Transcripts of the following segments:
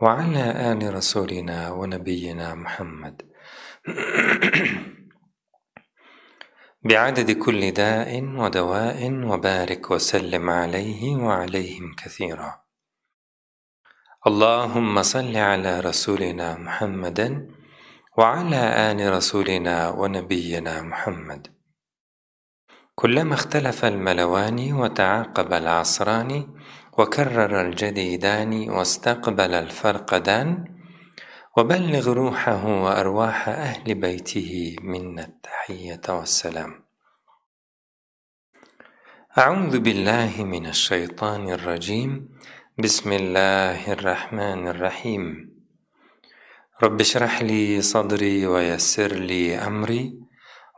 وعلى آل رسولنا ونبينا محمد. بعدد كل داء ودواء وبارك وسلم عليه وعليهم كثيرا. اللهم صل على رسولنا محمد وعلى آل رسولنا ونبينا محمد. كلما اختلف الملوان وتعاقب العصران وكرر الجديدان واستقبل الفرقدان وبلغ روحه وأرواح أهل بيته منا التحية والسلام. أعوذ بالله من الشيطان الرجيم. بسم الله الرحمن الرحيم. رب اشرح لي صدري ويسر لي أمري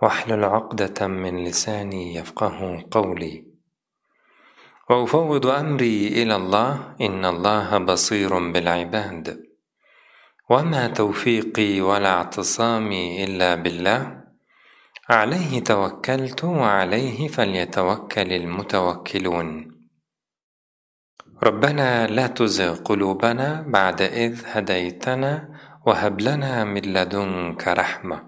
واحلل عقدة من لساني يفقه قولي. وأفوض أمري إلى الله إن الله بصير بالعباد. وما توفيقي ولا اعتصامي إلا بالله. عليه توكلت وعليه فليتوكل المتوكلون. ربنا لا تزغ قلوبنا بعد إذ هديتنا وهب لنا من لدنك رحمة.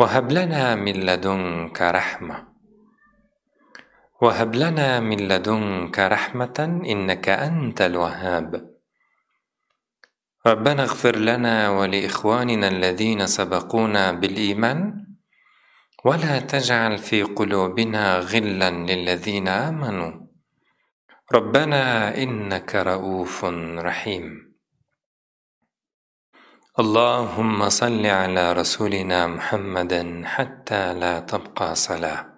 وهب لنا من لدنك رحمة. وهب لنا من لدنك رحمة إنك أنت الوهاب. ربنا اغفر لنا ولإخواننا الذين سبقونا بالإيمان ولا تجعل في قلوبنا غلا للذين آمنوا. ربنا إنك رؤوف رحيم. اللهم صل على رسولنا محمد حتى لا تبقى صلاة.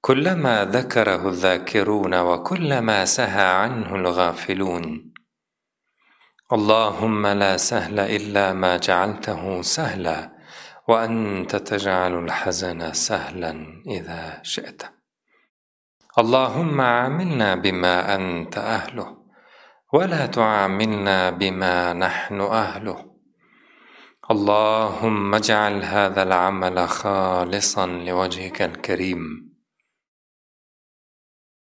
كلما ذكره الذاكرون وكلما سهى عنه الغافلون. اللهم لا سهل إلا ما جعلته سهلا وأنت تجعل الحزن سهلا إذا شئت. اللهم عاملنا بما أنت أهله ولا تعاملنا بما نحن أهله. اللهم اجعل هذا العمل خالصا لوجهك الكريم.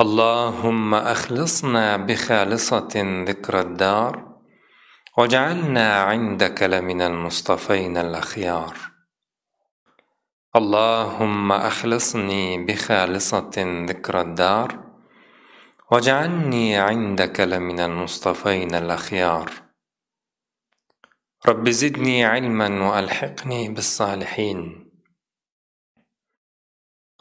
اللهم أخلصنا بخالصة ذكر الدار واجعلنا عندك لمن المصطفين الأخيار. اللهم أخلصني بخالصة ذكر الدار واجعلني عندك لمن المصطفين الأخيار. رب زدني علما وألحقني بالصالحين.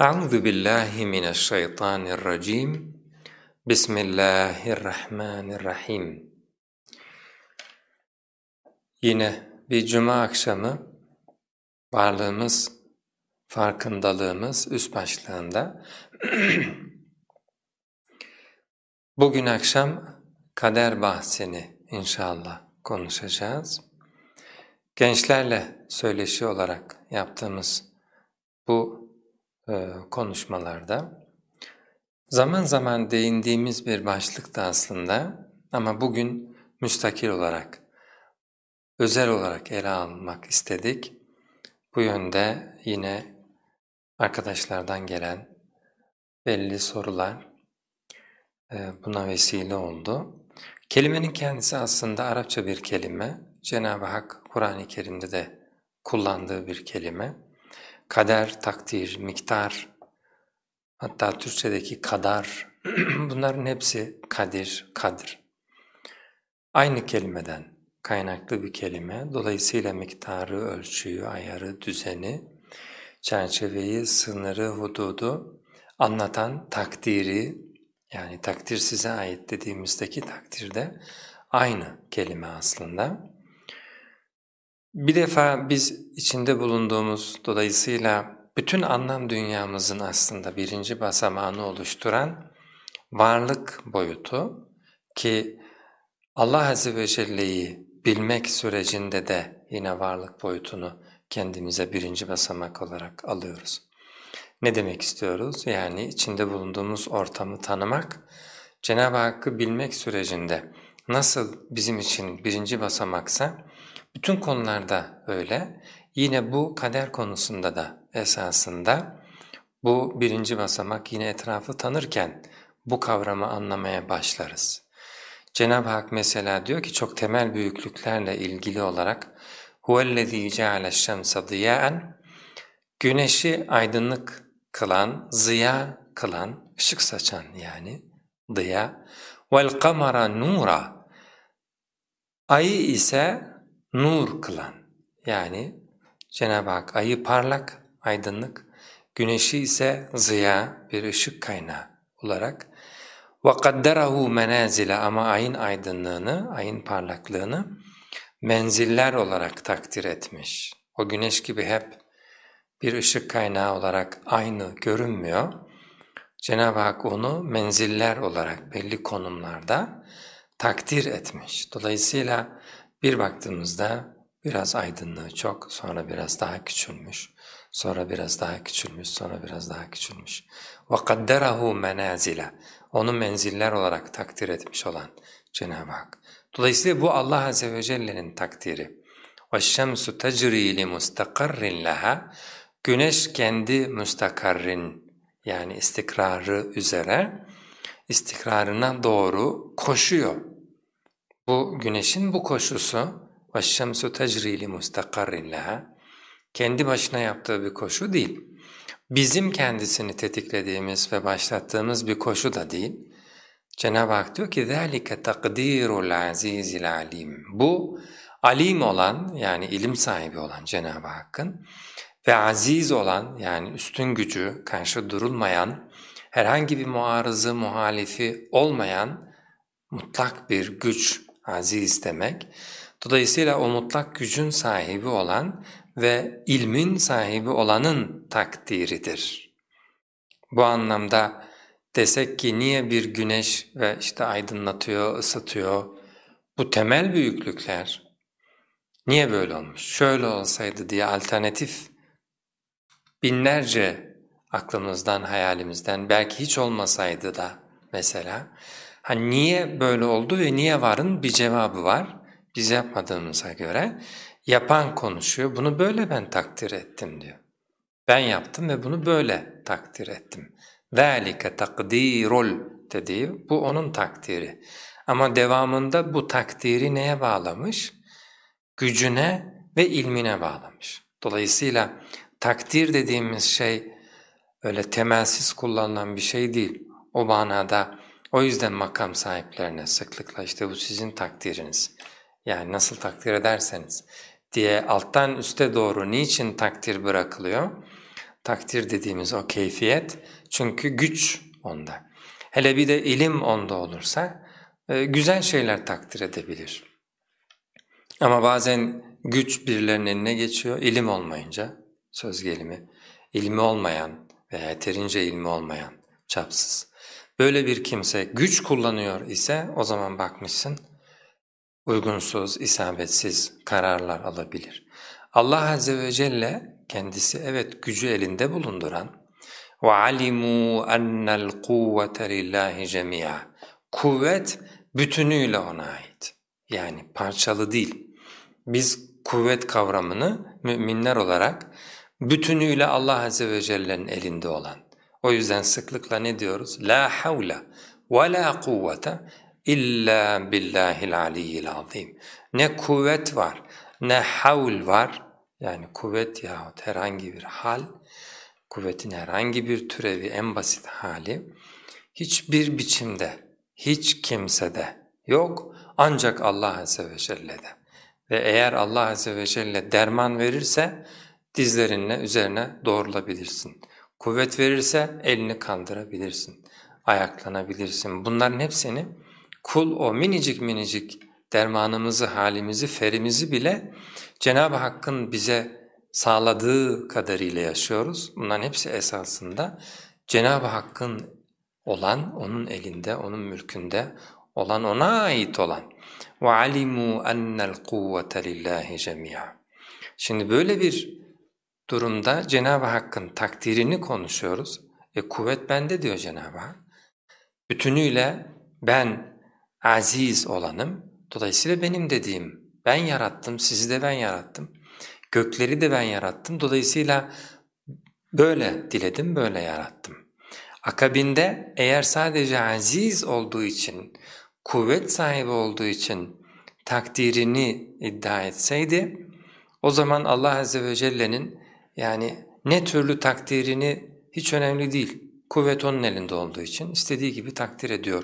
أعوذ بالله من الشيطان الرجيم بسم الله الرحمن الرحيم Yine bir cuma akşamı varlığımız, farkındalığımız üst başlığında bugün akşam kader bahsini inşallah konuşacağız. Gençlerle söyleşi olarak yaptığımız bu e, konuşmalarda zaman zaman değindiğimiz bir başlıktı aslında ama bugün müstakil olarak, özel olarak ele almak istedik. Bu yönde yine arkadaşlardan gelen belli sorular e, buna vesile oldu. Kelimenin kendisi aslında Arapça bir kelime. Cenab-ı Hak Kur'an-ı Kerim'de de kullandığı bir kelime kader, takdir, miktar, hatta Türkçedeki kadar, bunların hepsi kadir, kadir. Aynı kelimeden kaynaklı bir kelime, dolayısıyla miktarı, ölçüyü, ayarı, düzeni, çerçeveyi, sınırı, hududu anlatan takdiri, yani takdir size ait dediğimizdeki takdirde aynı kelime aslında. Bir defa biz içinde bulunduğumuz dolayısıyla bütün anlam dünyamızın aslında birinci basamağını oluşturan varlık boyutu ki Allah Azze ve Celle'yi bilmek sürecinde de yine varlık boyutunu kendimize birinci basamak olarak alıyoruz. Ne demek istiyoruz? Yani içinde bulunduğumuz ortamı tanımak, Cenab-ı Hakk'ı bilmek sürecinde nasıl bizim için birinci basamaksa, bütün konularda öyle. Yine bu kader konusunda da esasında bu birinci basamak yine etrafı tanırken bu kavramı anlamaya başlarız. Cenab-ı Hak mesela diyor ki çok temel büyüklüklerle ilgili olarak huvellezî ceale şemse ziyâen güneşi aydınlık kılan, ziya kılan, ışık saçan yani diya vel kamara nura ayı ise nur kılan yani Cenab-ı Hak ayı parlak, aydınlık, güneşi ise ziya bir ışık kaynağı olarak وَقَدَّرَهُ مَنَازِلَ ama ayın aydınlığını, ayın parlaklığını menziller olarak takdir etmiş. O güneş gibi hep bir ışık kaynağı olarak aynı görünmüyor. Cenab-ı Hak onu menziller olarak belli konumlarda takdir etmiş. Dolayısıyla bir baktığımızda biraz aydınlığı çok, sonra biraz daha küçülmüş, sonra biraz daha küçülmüş, sonra biraz daha küçülmüş. وَقَدَّرَهُ مَنَازِلَ Onu menziller olarak takdir etmiş olan Cenab-ı Hak. Dolayısıyla bu Allah Azze ve Celle'nin takdiri. وَالشَّمْسُ تَجْرِي لِمُسْتَقَرٍ لَهَا Güneş kendi müstakarrin yani istikrarı üzere istikrarına doğru koşuyor. Bu güneşin bu koşusu وَالشَّمْسُ تَجْرِي لِمُسْتَقَرٍ لَهَا kendi başına yaptığı bir koşu değil. Bizim kendisini tetiklediğimiz ve başlattığımız bir koşu da değil. Cenab-ı Hak diyor ki ذَٰلِكَ تَقْدِيرُ الْعَز۪يزِ الْعَلِيمِ Bu alim olan yani ilim sahibi olan Cenab-ı Hakk'ın ve aziz olan yani üstün gücü karşı durulmayan, herhangi bir muarızı, muhalifi olmayan mutlak bir güç aziz demek. Dolayısıyla o mutlak gücün sahibi olan ve ilmin sahibi olanın takdiridir. Bu anlamda desek ki niye bir güneş ve işte aydınlatıyor, ısıtıyor, bu temel büyüklükler niye böyle olmuş, şöyle olsaydı diye alternatif binlerce aklımızdan, hayalimizden belki hiç olmasaydı da mesela hani niye böyle oldu ve niye varın bir cevabı var biz yapmadığımıza göre yapan konuşuyor bunu böyle ben takdir ettim diyor. Ben yaptım ve bunu böyle takdir ettim. ذَٰلِكَ takdirul dediği bu onun takdiri. Ama devamında bu takdiri neye bağlamış? Gücüne ve ilmine bağlamış. Dolayısıyla takdir dediğimiz şey öyle temelsiz kullanılan bir şey değil. O manada o yüzden makam sahiplerine sıklıkla işte bu sizin takdiriniz. Yani nasıl takdir ederseniz diye alttan üste doğru niçin takdir bırakılıyor? Takdir dediğimiz o keyfiyet çünkü güç onda. Hele bir de ilim onda olursa e, güzel şeyler takdir edebilir. Ama bazen güç birilerinin eline geçiyor, ilim olmayınca söz gelimi, ilmi olmayan veya yeterince ilmi olmayan, çapsız. Böyle bir kimse güç kullanıyor ise o zaman bakmışsın uygunsuz, isabetsiz kararlar alabilir. Allah Azze ve Celle kendisi evet gücü elinde bulunduran وَعَلِمُوا أَنَّ الْقُوَّةَ لِلّٰهِ جَمِيعًا Kuvvet bütünüyle ona ait. Yani parçalı değil. Biz kuvvet kavramını müminler olarak bütünüyle Allah Azze ve Celle'nin elinde olan. o yüzden sıklıkla ne diyoruz? La havle ve la kuvvete illa billahil aliyyil azim. Ne kuvvet var, ne havl var, yani kuvvet yahut herhangi bir hal, kuvvetin herhangi bir türevi en basit hali, hiçbir biçimde, hiç kimsede yok ancak Allah Azze ve Celle'de. Ve eğer Allah Azze ve Celle derman verirse dizlerinle üzerine doğrulabilirsin. Kuvvet verirse elini kaldırabilirsin, ayaklanabilirsin. Bunların hepsini kul o minicik minicik dermanımızı, halimizi, ferimizi bile Cenab-ı Hakk'ın bize sağladığı kadarıyla yaşıyoruz. Bunların hepsi esasında Cenab-ı Hakk'ın olan, onun elinde, onun mülkünde olan, ona ait olan. وَعَلِمُوا أَنَّ الْقُوَّةَ لِلّٰهِ جَمِيعًا Şimdi böyle bir durumda Cenab-ı Hakk'ın takdirini konuşuyoruz. E kuvvet bende diyor Cenab-ı Hak. Bütünüyle ben aziz olanım, dolayısıyla benim dediğim, ben yarattım, sizi de ben yarattım. Gökleri de ben yarattım, dolayısıyla böyle diledim, böyle yarattım. Akabinde eğer sadece aziz olduğu için, kuvvet sahibi olduğu için takdirini iddia etseydi, o zaman Allah Azze ve Celle'nin yani ne türlü takdirini hiç önemli değil. Kuvvet onun elinde olduğu için istediği gibi takdir ediyor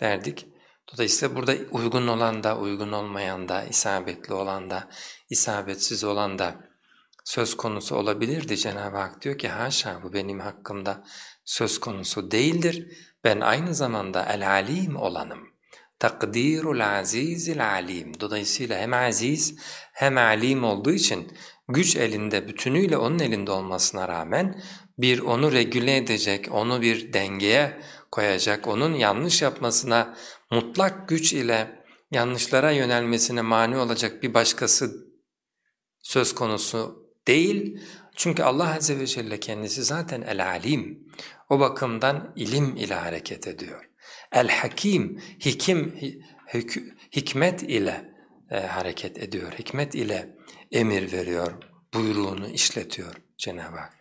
derdik. Dolayısıyla burada uygun olan da, uygun olmayan da, isabetli olan da, isabetsiz olan da söz konusu olabilirdi. Cenab-ı Hak diyor ki haşa bu benim hakkımda söz konusu değildir. Ben aynı zamanda el-alim olanım. Takdirul azizil alim. Dolayısıyla hem aziz hem alim olduğu için güç elinde, bütünüyle onun elinde olmasına rağmen bir onu regüle edecek, onu bir dengeye koyacak, onun yanlış yapmasına mutlak güç ile yanlışlara yönelmesine mani olacak bir başkası söz konusu değil. Çünkü Allah Azze ve Celle kendisi zaten el-alim. O bakımdan ilim ile hareket ediyor. El-hakim, hikim, hik hikmet ile e, hareket ediyor, hikmet ile emir veriyor, buyruğunu işletiyor Cenab-ı Hak.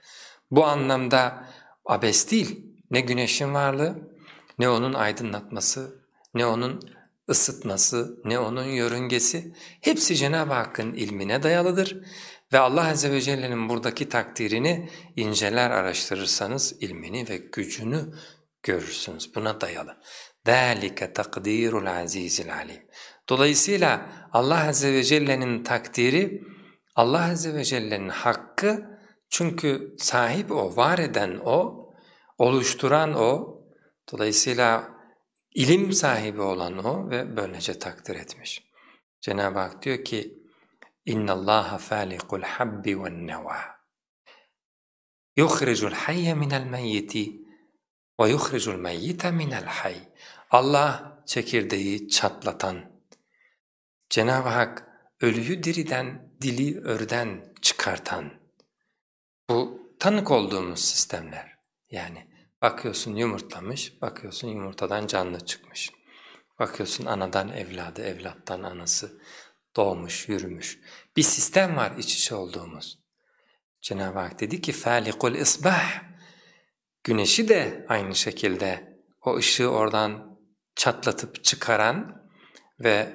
Bu anlamda abes değil, ne güneşin varlığı, ne onun aydınlatması, ne onun ısıtması, ne onun yörüngesi hepsi Cenab-ı Hakk'ın ilmine dayalıdır ve Allah Azze ve Celle'nin buradaki takdirini inceler araştırırsanız ilmini ve gücünü görürsünüz. Buna dayalı. ذَٰلِكَ تَقْدِيرُ الْعَز۪يزِ الْعَلِيمِ Dolayısıyla Allah Azze ve Celle'nin takdiri, Allah Azze ve Celle'nin hakkı çünkü sahip o, var eden o, oluşturan o, dolayısıyla ilim sahibi olan o ve böylece takdir etmiş. Cenab-ı Hak diyor ki اِنَّ اللّٰهَ فَالِقُ الْحَبِّ وَالنَّوَى يُخْرِجُ الْحَيَّ مِنَ الْمَيِّتِ وَيُخْرِجُ الْمَيِّتَ مِنَ الْحَيِّ Allah çekirdeği çatlatan, Cenab-ı Hak ölüyü diriden, dili örden çıkartan, bu tanık olduğumuz sistemler. Yani bakıyorsun yumurtlamış, bakıyorsun yumurtadan canlı çıkmış. Bakıyorsun anadan evladı, evlattan anası doğmuş, yürümüş. Bir sistem var iç içe olduğumuz. Cenab-ı Hak dedi ki فَالِقُ الْاِصْبَحِ Güneşi de aynı şekilde o ışığı oradan çatlatıp çıkaran ve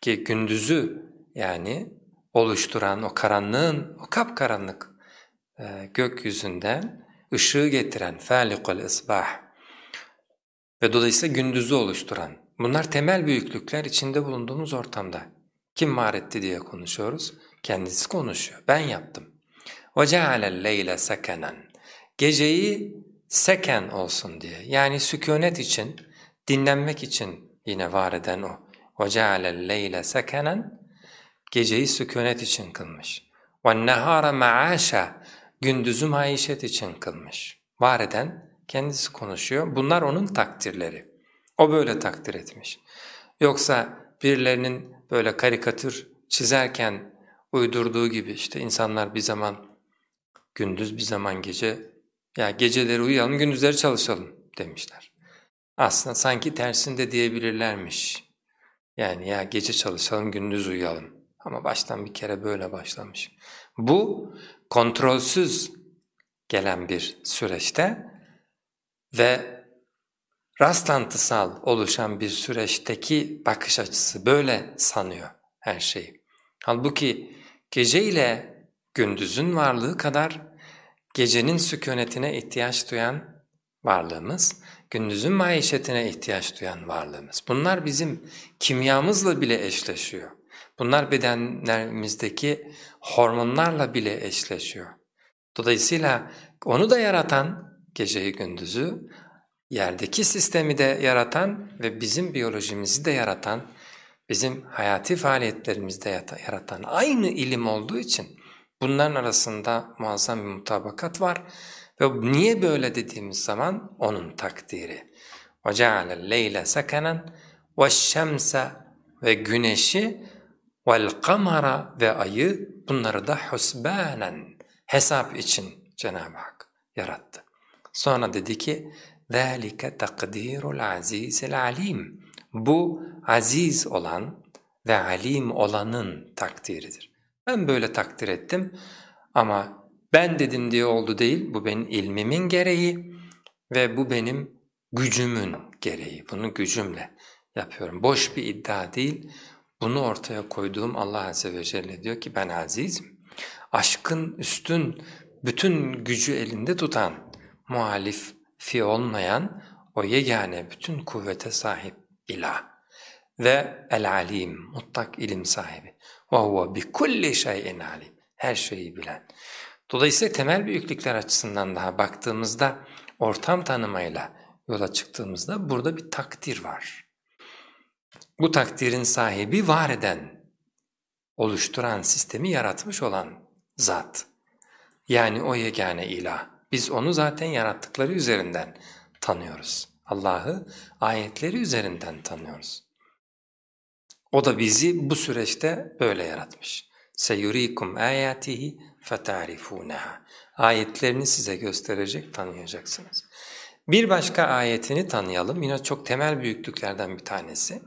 ki gündüzü yani oluşturan o karanlığın, o kapkaranlık e, gökyüzünden ışığı getiren فَالِقُ الْاِصْبَحِ ve dolayısıyla gündüzü oluşturan. Bunlar temel büyüklükler içinde bulunduğumuz ortamda. Kim var etti diye konuşuyoruz? Kendisi konuşuyor. Ben yaptım. وَجَعَلَ اللَّيْلَ سَكَنًا Geceyi seken olsun diye yani sükunet için, dinlenmek için yine var eden o. وَجَعَلَ اللَّيْلَ سَكَنًا Geceyi sükunet için kılmış. وَالنَّهَارَ مَعَاشًا Gündüzü maişet için kılmış. Var eden kendisi konuşuyor. Bunlar onun takdirleri. O böyle takdir etmiş. Yoksa birilerinin böyle karikatür çizerken uydurduğu gibi işte insanlar bir zaman gündüz bir zaman gece ya geceleri uyuyalım gündüzleri çalışalım demişler. Aslında sanki tersinde diyebilirlermiş. Yani ya gece çalışalım gündüz uyuyalım. Ama baştan bir kere böyle başlamış. Bu kontrolsüz gelen bir süreçte ve rastlantısal oluşan bir süreçteki bakış açısı böyle sanıyor her şeyi. Halbuki gece ile gündüzün varlığı kadar gecenin sükunetine ihtiyaç duyan varlığımız, gündüzün maişetine ihtiyaç duyan varlığımız. Bunlar bizim kimyamızla bile eşleşiyor. Bunlar bedenlerimizdeki hormonlarla bile eşleşiyor. Dolayısıyla onu da yaratan geceyi gündüzü, yerdeki sistemi de yaratan ve bizim biyolojimizi de yaratan, bizim hayati faaliyetlerimizi de yaratan aynı ilim olduğu için bunların arasında muazzam bir mutabakat var ve niye böyle dediğimiz zaman onun takdiri. وَجَعَلَ اللَّيْلَ سَكَنًا وَالشَّمْسَ ve güneşi وَالْقَمَرَ ve ayı bunları da husbanen hesap için Cenab-ı Hak yarattı. Sonra dedi ki ذَٰلِكَ تَقْدِيرُ الْعَز۪يزِ الْعَل۪يمِ Bu aziz olan ve alim olanın takdiridir. Ben böyle takdir ettim ama ben dedim diye oldu değil, bu benim ilmimin gereği ve bu benim gücümün gereği. Bunu gücümle yapıyorum. Boş bir iddia değil, bunu ortaya koyduğum Allah Azze ve Celle diyor ki ben azizim. Aşkın üstün, bütün gücü elinde tutan, muhalif fi olmayan o yegane bütün kuvvete sahip ilah ve el-alim, mutlak ilim sahibi. وَهُوَ بِكُلِّ شَيْءٍ alim. Her şeyi bilen. Dolayısıyla temel büyüklükler açısından daha baktığımızda ortam tanımayla yola çıktığımızda burada bir takdir var. Bu takdirin sahibi var eden, oluşturan sistemi yaratmış olan zat. Yani o yegane ilah. Biz onu zaten yarattıkları üzerinden tanıyoruz. Allah'ı ayetleri üzerinden tanıyoruz. O da bizi bu süreçte böyle yaratmış. Seyurikum ayatihi فَتَعْرِفُونَهَا Ayetlerini size gösterecek, tanıyacaksınız. Bir başka ayetini tanıyalım. Yine çok temel büyüklüklerden bir tanesi.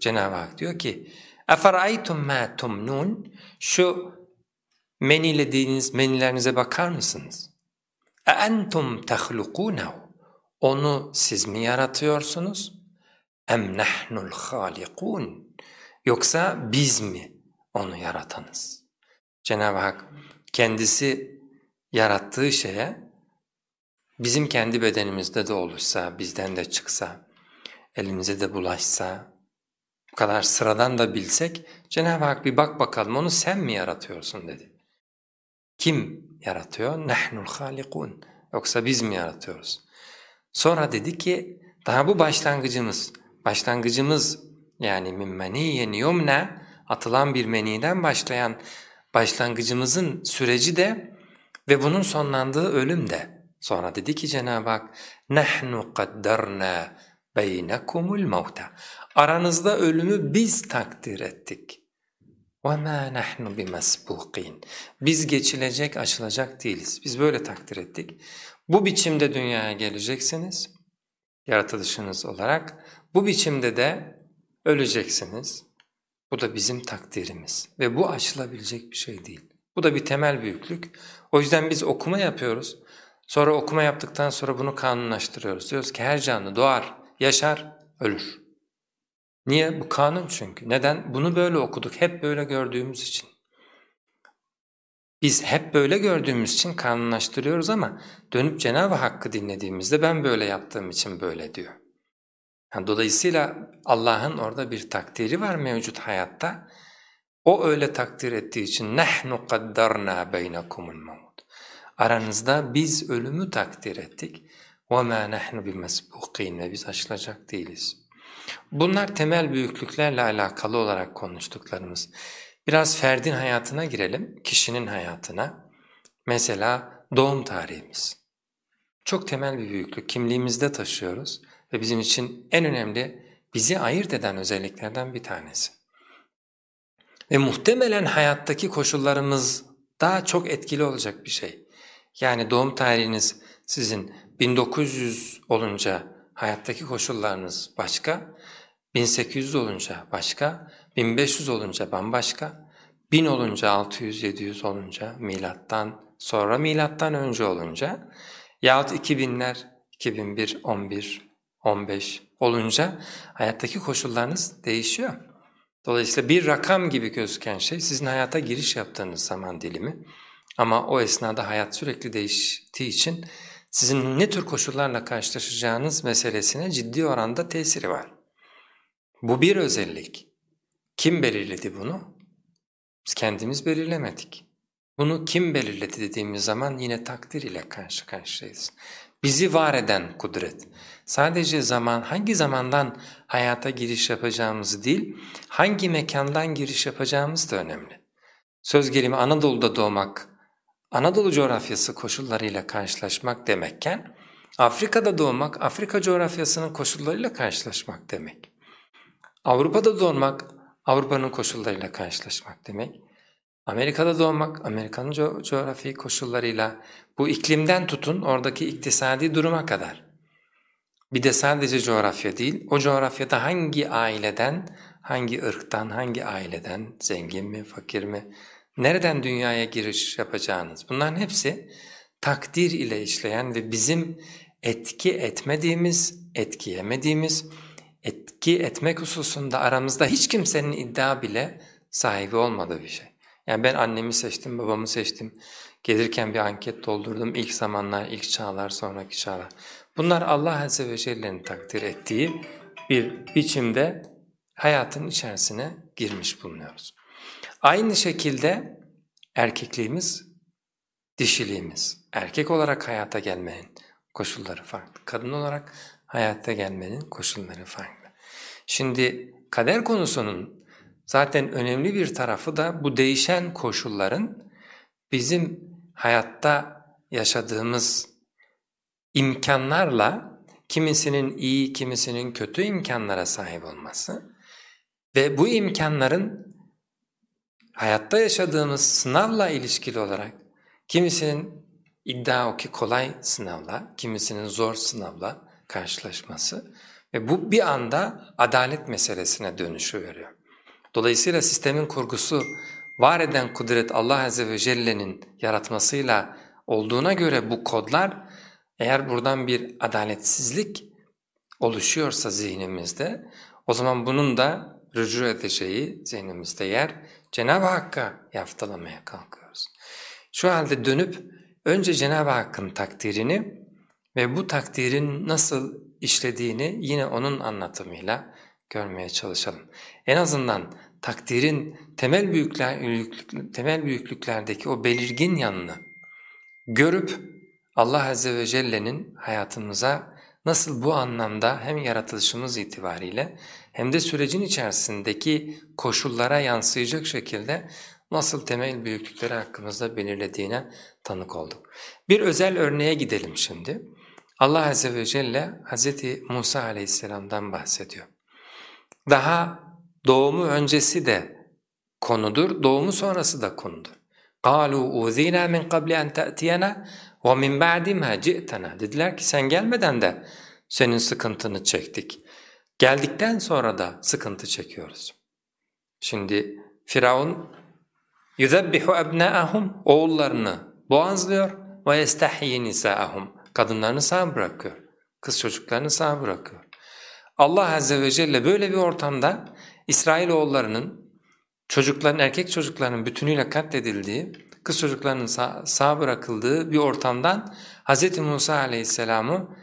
Cenab-ı Hak diyor ki اَفَرَأَيْتُمْ مَا تُمْنُونَ Şu menilediğiniz menilerinize bakar mısınız? اَاَنْتُمْ تَخْلُقُونَهُ Onu siz mi yaratıyorsunuz? اَمْ نَحْنُ الْخَالِقُونَ Yoksa biz mi onu yaratanız? Cenab-ı Hak kendisi yarattığı şeye bizim kendi bedenimizde de oluşsa, bizden de çıksa, elimize de bulaşsa, bu kadar sıradan da bilsek Cenab-ı Hak bir bak bakalım onu sen mi yaratıyorsun dedi. Kim yaratıyor? Nahnul halikun. Yoksa biz mi yaratıyoruz? Sonra dedi ki daha bu başlangıcımız. Başlangıcımız yani min meniyyen yumna atılan bir meniden başlayan başlangıcımızın süreci de ve bunun sonlandığı ölüm de. Sonra dedi ki Cenab-ı Hak nahnu qaddarna beynekumul mauta. Aranızda ölümü biz takdir ettik. وَمَا نَحْنُ بِمَسْبُوقِينَ Biz geçilecek, aşılacak değiliz. Biz böyle takdir ettik. Bu biçimde dünyaya geleceksiniz, yaratılışınız olarak. Bu biçimde de öleceksiniz. Bu da bizim takdirimiz ve bu aşılabilecek bir şey değil. Bu da bir temel büyüklük. O yüzden biz okuma yapıyoruz. Sonra okuma yaptıktan sonra bunu kanunlaştırıyoruz. Diyoruz ki her canlı doğar, yaşar, ölür. Niye? Bu kanun çünkü. Neden? Bunu böyle okuduk, hep böyle gördüğümüz için. Biz hep böyle gördüğümüz için kanunlaştırıyoruz ama dönüp Cenab-ı Hakk'ı dinlediğimizde ben böyle yaptığım için böyle diyor. Yani dolayısıyla Allah'ın orada bir takdiri var mevcut hayatta. O öyle takdir ettiği için nehnu kaddarna beynekumul maut. Aranızda biz ölümü takdir ettik. Ve ma nehnu bimesbukin ve biz aşılacak değiliz. Bunlar temel büyüklüklerle alakalı olarak konuştuklarımız. Biraz ferdin hayatına girelim, kişinin hayatına. Mesela doğum tarihimiz. Çok temel bir büyüklük, kimliğimizde taşıyoruz ve bizim için en önemli, bizi ayırt eden özelliklerden bir tanesi. Ve muhtemelen hayattaki koşullarımız daha çok etkili olacak bir şey. Yani doğum tarihiniz sizin 1900 olunca hayattaki koşullarınız başka, 1800 olunca başka, 1500 olunca bambaşka, 1000 olunca 600-700 olunca milattan sonra milattan önce olunca yahut 2000'ler 2001, 11, 15 olunca hayattaki koşullarınız değişiyor. Dolayısıyla bir rakam gibi gözüken şey sizin hayata giriş yaptığınız zaman dilimi ama o esnada hayat sürekli değiştiği için sizin ne tür koşullarla karşılaşacağınız meselesine ciddi oranda tesiri var. Bu bir özellik. Kim belirledi bunu? Biz kendimiz belirlemedik. Bunu kim belirledi dediğimiz zaman yine takdir ile karşı karşıyayız. Bizi var eden kudret. Sadece zaman, hangi zamandan hayata giriş yapacağımız değil, hangi mekandan giriş yapacağımız da önemli. Söz gelimi Anadolu'da doğmak, Anadolu coğrafyası koşullarıyla karşılaşmak demekken, Afrika'da doğmak, Afrika coğrafyasının koşullarıyla karşılaşmak demek. Avrupa'da doğmak, Avrupa'nın koşullarıyla karşılaşmak demek. Amerika'da doğmak, Amerika'nın co coğrafi koşullarıyla bu iklimden tutun oradaki iktisadi duruma kadar. Bir de sadece coğrafya değil, o coğrafyada hangi aileden, hangi ırktan, hangi aileden, zengin mi, fakir mi, nereden dünyaya giriş yapacağınız bunların hepsi takdir ile işleyen ve bizim etki etmediğimiz, etkiyemediğimiz, etki etmek hususunda aramızda hiç kimsenin iddia bile sahibi olmadığı bir şey. Yani ben annemi seçtim, babamı seçtim, gelirken bir anket doldurdum ilk zamanlar, ilk çağlar, sonraki çağlar. Bunlar Allah Azze ve Celle'nin takdir ettiği bir biçimde hayatın içerisine girmiş bulunuyoruz. Aynı şekilde erkekliğimiz, dişiliğimiz, erkek olarak hayata gelmenin koşulları farklı, kadın olarak hayatta gelmenin koşulları farklı. Şimdi kader konusunun zaten önemli bir tarafı da bu değişen koşulların bizim hayatta yaşadığımız imkanlarla kimisinin iyi, kimisinin kötü imkanlara sahip olması ve bu imkanların hayatta yaşadığımız sınavla ilişkili olarak kimisinin iddia o ki kolay sınavla, kimisinin zor sınavla karşılaşması ve bu bir anda adalet meselesine dönüşü veriyor. Dolayısıyla sistemin kurgusu var eden kudret Allah Azze ve Celle'nin yaratmasıyla olduğuna göre bu kodlar eğer buradan bir adaletsizlik oluşuyorsa zihnimizde o zaman bunun da rücu edeceği zihnimizde yer Cenab-ı Hakk'a yaftalamaya kalkıyoruz. Şu halde dönüp önce Cenab-ı Hakk'ın takdirini ve bu takdirin nasıl işlediğini yine onun anlatımıyla görmeye çalışalım. En azından takdirin temel, büyükler, temel büyüklüklerdeki o belirgin yanını görüp Allah Azze ve Celle'nin hayatımıza nasıl bu anlamda hem yaratılışımız itibariyle hem de sürecin içerisindeki koşullara yansıyacak şekilde nasıl temel büyüklükleri hakkımızda belirlediğine tanık olduk. Bir özel örneğe gidelim şimdi. Allah Azze ve Celle Hz. Musa Aleyhisselam'dan bahsediyor. Daha doğumu öncesi de konudur, doğumu sonrası da konudur. قَالُوا اُذ۪ينَا مِنْ قَبْلِ اَنْ تَأْتِيَنَا وَمِنْ بَعْدِ مَا جِئْتَنَا Dediler ki sen gelmeden de senin sıkıntını çektik. Geldikten sonra da sıkıntı çekiyoruz. Şimdi Firavun يُذَبِّحُ أَبْنَاءَهُمْ Oğullarını boğazlıyor وَيَسْتَحْيِ نِسَاءَهُمْ Kadınlarını sağ bırakıyor. Kız çocuklarını sağ bırakıyor. Allah Azze ve Celle böyle bir ortamda İsrailoğullarının çocukların, erkek çocuklarının bütünüyle katledildiği, kız çocuklarının sağ, sağ bırakıldığı bir ortamdan Hz. Musa Aleyhisselam'ı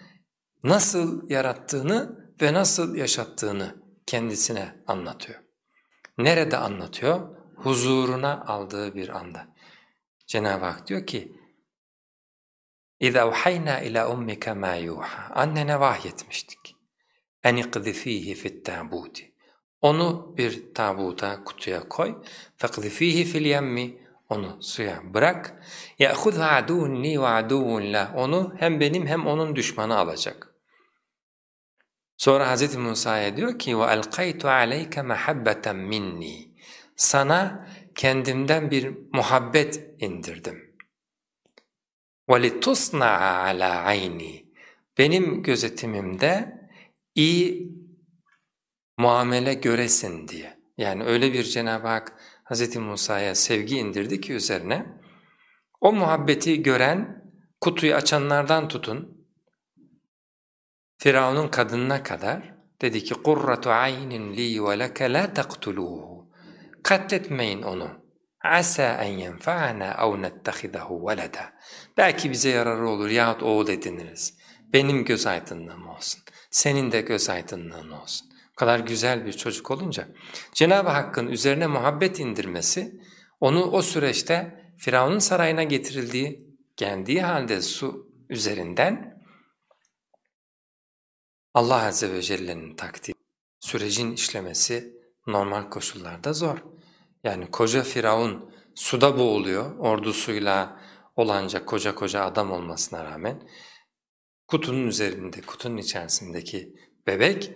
nasıl yarattığını ve nasıl yaşattığını kendisine anlatıyor. Nerede anlatıyor? Huzuruna aldığı bir anda. Cenab-ı Hak diyor ki, اِذَا اُحَيْنَا اِلَى اُمِّكَ مَا يُوحَى Annene vahyetmiştik. اَنِ قَذِف۪يهِ فِي التَّعْبُودِ Onu bir tabuta, kutuya koy. فَقْذِف۪يهِ فِي الْيَمِّ Onu suya bırak. يَأْخُذْهَا عَدُوٌ لِي وَعَدُوٌ لَا Onu hem benim hem onun düşmanı alacak. Sonra Hz. Musa'ya diyor ki وَاَلْقَيْتُ عَلَيْكَ مَحَبَّةً مِنِّي Sana kendimden bir muhabbet indirdim. وَلِتُصْنَعَ عَلَى عَيْنِي Benim gözetimimde iyi muamele göresin diye. Yani öyle bir Cenab-ı Hak Hz. Musa'ya sevgi indirdi ki üzerine, o muhabbeti gören, kutuyu açanlardan tutun, Firavun'un kadınına kadar dedi ki قُرَّةُ عَيْنٍ لِي وَلَكَ لَا تَقْتُلُوهُ Katletmeyin onu. عَسَى اَنْ يَنْفَعَنَا اَوْ نَتَّخِذَهُ وَلَدًا Belki bize yararı olur yahut oğul ediniriz. Benim göz aydınlığım olsun. Senin de göz aydınlığın olsun. Kadar güzel bir çocuk olunca Cenab-ı Hakk'ın üzerine muhabbet indirmesi onu o süreçte Firavun'un sarayına getirildiği, geldiği halde su üzerinden Allah Azze ve Celle'nin takdiri, sürecin işlemesi normal koşullarda zor. Yani koca Firavun suda boğuluyor, ordusuyla olanca koca koca adam olmasına rağmen kutunun üzerinde, kutunun içerisindeki bebek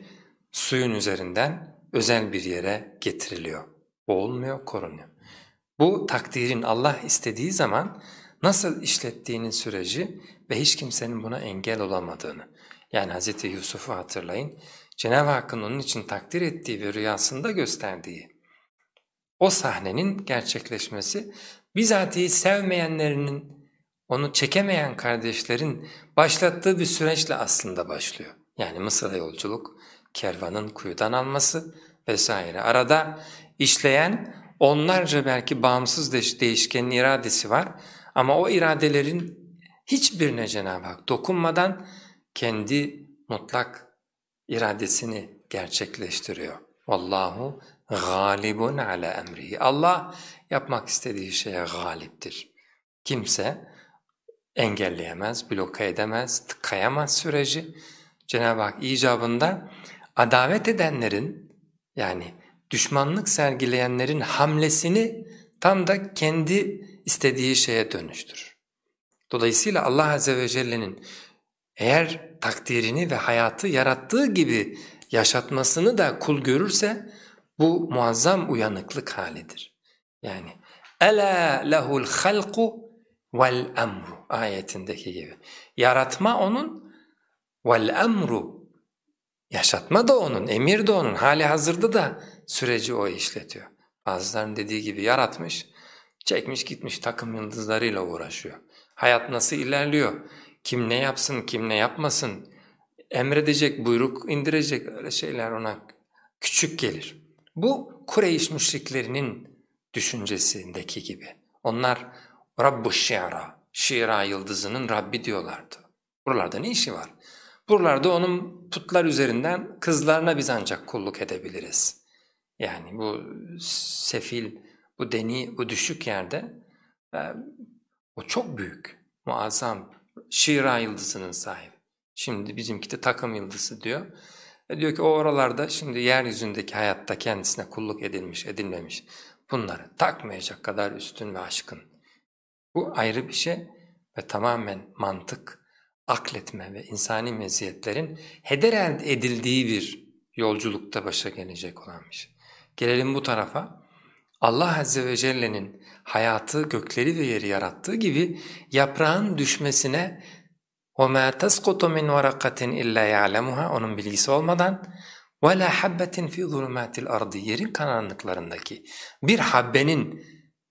suyun üzerinden özel bir yere getiriliyor. Boğulmuyor, korunuyor. Bu takdirin Allah istediği zaman nasıl işlettiğinin süreci ve hiç kimsenin buna engel olamadığını. Yani Hz. Yusuf'u hatırlayın, Cenab-ı Hakk'ın onun için takdir ettiği ve rüyasında gösterdiği o sahnenin gerçekleşmesi bizatihi sevmeyenlerinin, onu çekemeyen kardeşlerin başlattığı bir süreçle aslında başlıyor. Yani Mısır'a yolculuk, kervanın kuyudan alması vesaire. Arada işleyen onlarca belki bağımsız değişkenin iradesi var ama o iradelerin hiçbirine Cenab-ı Hak dokunmadan kendi mutlak iradesini gerçekleştiriyor. Vallahu galibun ala emrihi. Allah yapmak istediği şeye galiptir. Kimse engelleyemez, bloke edemez, tıkayamaz süreci. Cenab-ı Hak icabında adavet edenlerin yani düşmanlık sergileyenlerin hamlesini tam da kendi istediği şeye dönüştürür. Dolayısıyla Allah Azze ve Celle'nin eğer takdirini ve hayatı yarattığı gibi yaşatmasını da kul görürse bu muazzam uyanıklık halidir. Yani ela lehul halku vel emru ayetindeki gibi. Yaratma onun vel emru yaşatma da onun, emir de onun. Hali hazırda da süreci o işletiyor. Bazılarının dediği gibi yaratmış, çekmiş gitmiş takım yıldızlarıyla uğraşıyor. Hayat nasıl ilerliyor? Kim ne yapsın, kim ne yapmasın? Emredecek, buyruk indirecek öyle şeyler ona küçük gelir. Bu Kureyş müşriklerinin düşüncesindeki gibi. Onlar Rabbu Şiara, Şiira yıldızının Rabbi diyorlardı. Buralarda ne işi var? Buralarda onun putlar üzerinden kızlarına biz ancak kulluk edebiliriz. Yani bu sefil, bu deni, bu düşük yerde e, o çok büyük, muazzam Şira yıldızının sahibi. Şimdi bizimki de takım yıldızı diyor. E diyor ki o oralarda şimdi yeryüzündeki hayatta kendisine kulluk edilmiş, edilmemiş. Bunları takmayacak kadar üstün ve aşkın. Bu ayrı bir şey ve tamamen mantık, akletme ve insani meziyetlerin heder elde edildiği bir yolculukta başa gelecek olan bir şey. Gelelim bu tarafa. Allah Azze ve Celle'nin hayatı, gökleri ve yeri yarattığı gibi yaprağın düşmesine وَمَا تَسْقُطُ مِنْ وَرَقَةٍ اِلَّا يَعْلَمُهَا Onun bilgisi olmadan وَلَا حَبَّةٍ فِي ظُلُمَاتِ الْأَرْضِ Yerin karanlıklarındaki bir habbenin,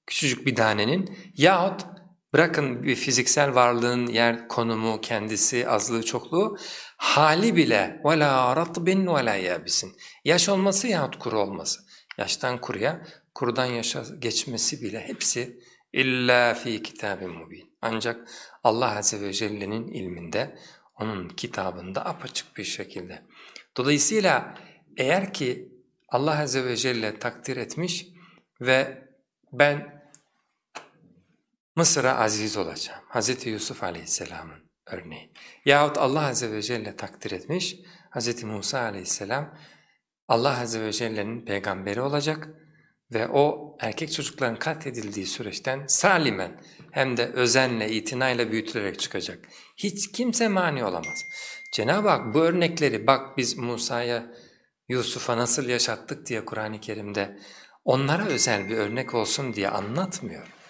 küçücük bir tanenin yahut bırakın bir fiziksel varlığın yer konumu, kendisi, azlığı, çokluğu hali bile وَلَا رَطْبٍ وَلَا يَابِسٍ Yaş olması yahut kuru olması. Yaştan kuruya, kurudan yaşa geçmesi bile hepsi illa fi kitabin mubin. Ancak Allah Azze ve Celle'nin ilminde, onun kitabında apaçık bir şekilde. Dolayısıyla eğer ki Allah Azze ve Celle takdir etmiş ve ben Mısır'a aziz olacağım. Hz. Yusuf Aleyhisselam'ın örneği. Yahut Allah Azze ve Celle takdir etmiş, Hz. Musa Aleyhisselam Allah Azze ve Celle'nin peygamberi olacak ve o erkek çocukların katledildiği süreçten salimen hem de özenle, itinayla büyütülerek çıkacak. Hiç kimse mani olamaz. Cenab-ı Hak bu örnekleri bak biz Musa'ya, Yusuf'a nasıl yaşattık diye Kur'an-ı Kerim'de onlara özel bir örnek olsun diye anlatmıyor.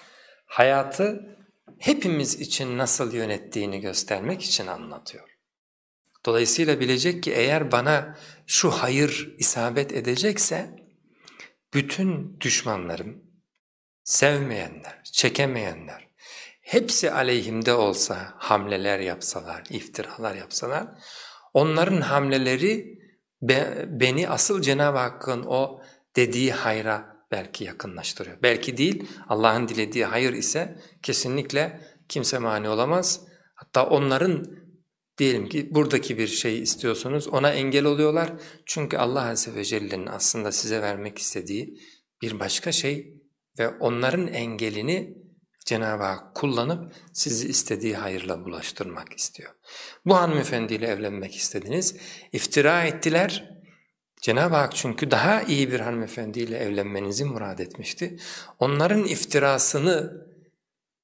Hayatı hepimiz için nasıl yönettiğini göstermek için anlatıyor. Dolayısıyla bilecek ki eğer bana şu hayır isabet edecekse bütün düşmanlarım, sevmeyenler, çekemeyenler, hepsi aleyhimde olsa, hamleler yapsalar, iftiralar yapsalar, onların hamleleri be, beni asıl Cenab-ı Hakk'ın o dediği hayra belki yakınlaştırıyor. Belki değil, Allah'ın dilediği hayır ise kesinlikle kimse mani olamaz. Hatta onların diyelim ki buradaki bir şey istiyorsunuz ona engel oluyorlar. Çünkü Allah Azze ve Celle'nin aslında size vermek istediği bir başka şey ve onların engelini Cenab-ı Hak kullanıp sizi istediği hayırla bulaştırmak istiyor. Bu hanımefendiyle evlenmek istediniz, iftira ettiler. Cenab-ı Hak çünkü daha iyi bir hanımefendiyle evlenmenizi murad etmişti. Onların iftirasını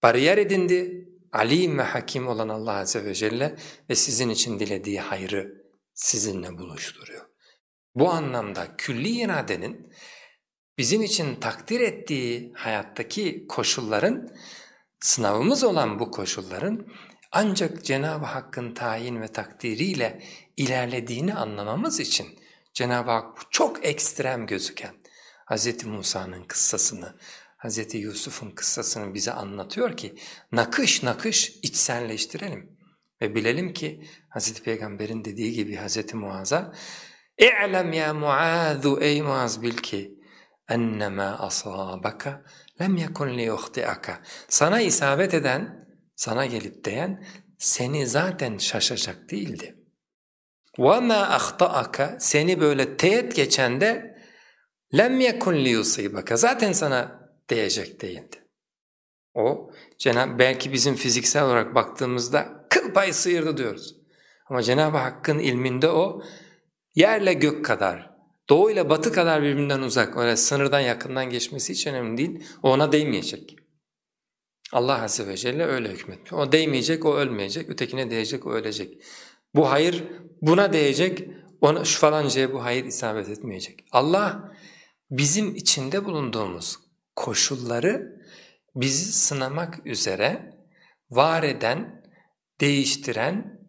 bariyer edindi, alim ve hakim olan Allah Azze ve Celle ve sizin için dilediği hayrı sizinle buluşturuyor. Bu anlamda külli iradenin bizim için takdir ettiği hayattaki koşulların, sınavımız olan bu koşulların ancak Cenab-ı Hakk'ın tayin ve takdiriyle ilerlediğini anlamamız için Cenab-ı Hak çok ekstrem gözüken Hz. Musa'nın kıssasını, Hz. Yusuf'un kıssasını bize anlatıyor ki nakış nakış içselleştirelim ve bilelim ki Hz. Peygamber'in dediği gibi Hz. Muaz'a اِعْلَمْ ya Muazu ey Muaz bil ki اَنَّمَا أَصَابَكَ lem yekun liyuhtiaka. Sana isabet eden, sana gelip değen seni zaten şaşacak değildi. وَمَا أَخْطَأَكَ Seni böyle teğet geçen de lem yekun liyusibaka. Zaten sana değecek değildi. O Cenab belki bizim fiziksel olarak baktığımızda kıl payı sıyırdı diyoruz. Ama Cenab-ı Hakk'ın ilminde o yerle gök kadar, doğu ile batı kadar birbirinden uzak, öyle sınırdan yakından geçmesi hiç önemli değil, o ona değmeyecek. Allah Azze ve Celle öyle hükmetmiş. O değmeyecek, o ölmeyecek, ötekine değecek, o ölecek. Bu hayır buna değecek, ona, şu falancaya bu hayır isabet etmeyecek. Allah bizim içinde bulunduğumuz koşulları bizi sınamak üzere var eden, değiştiren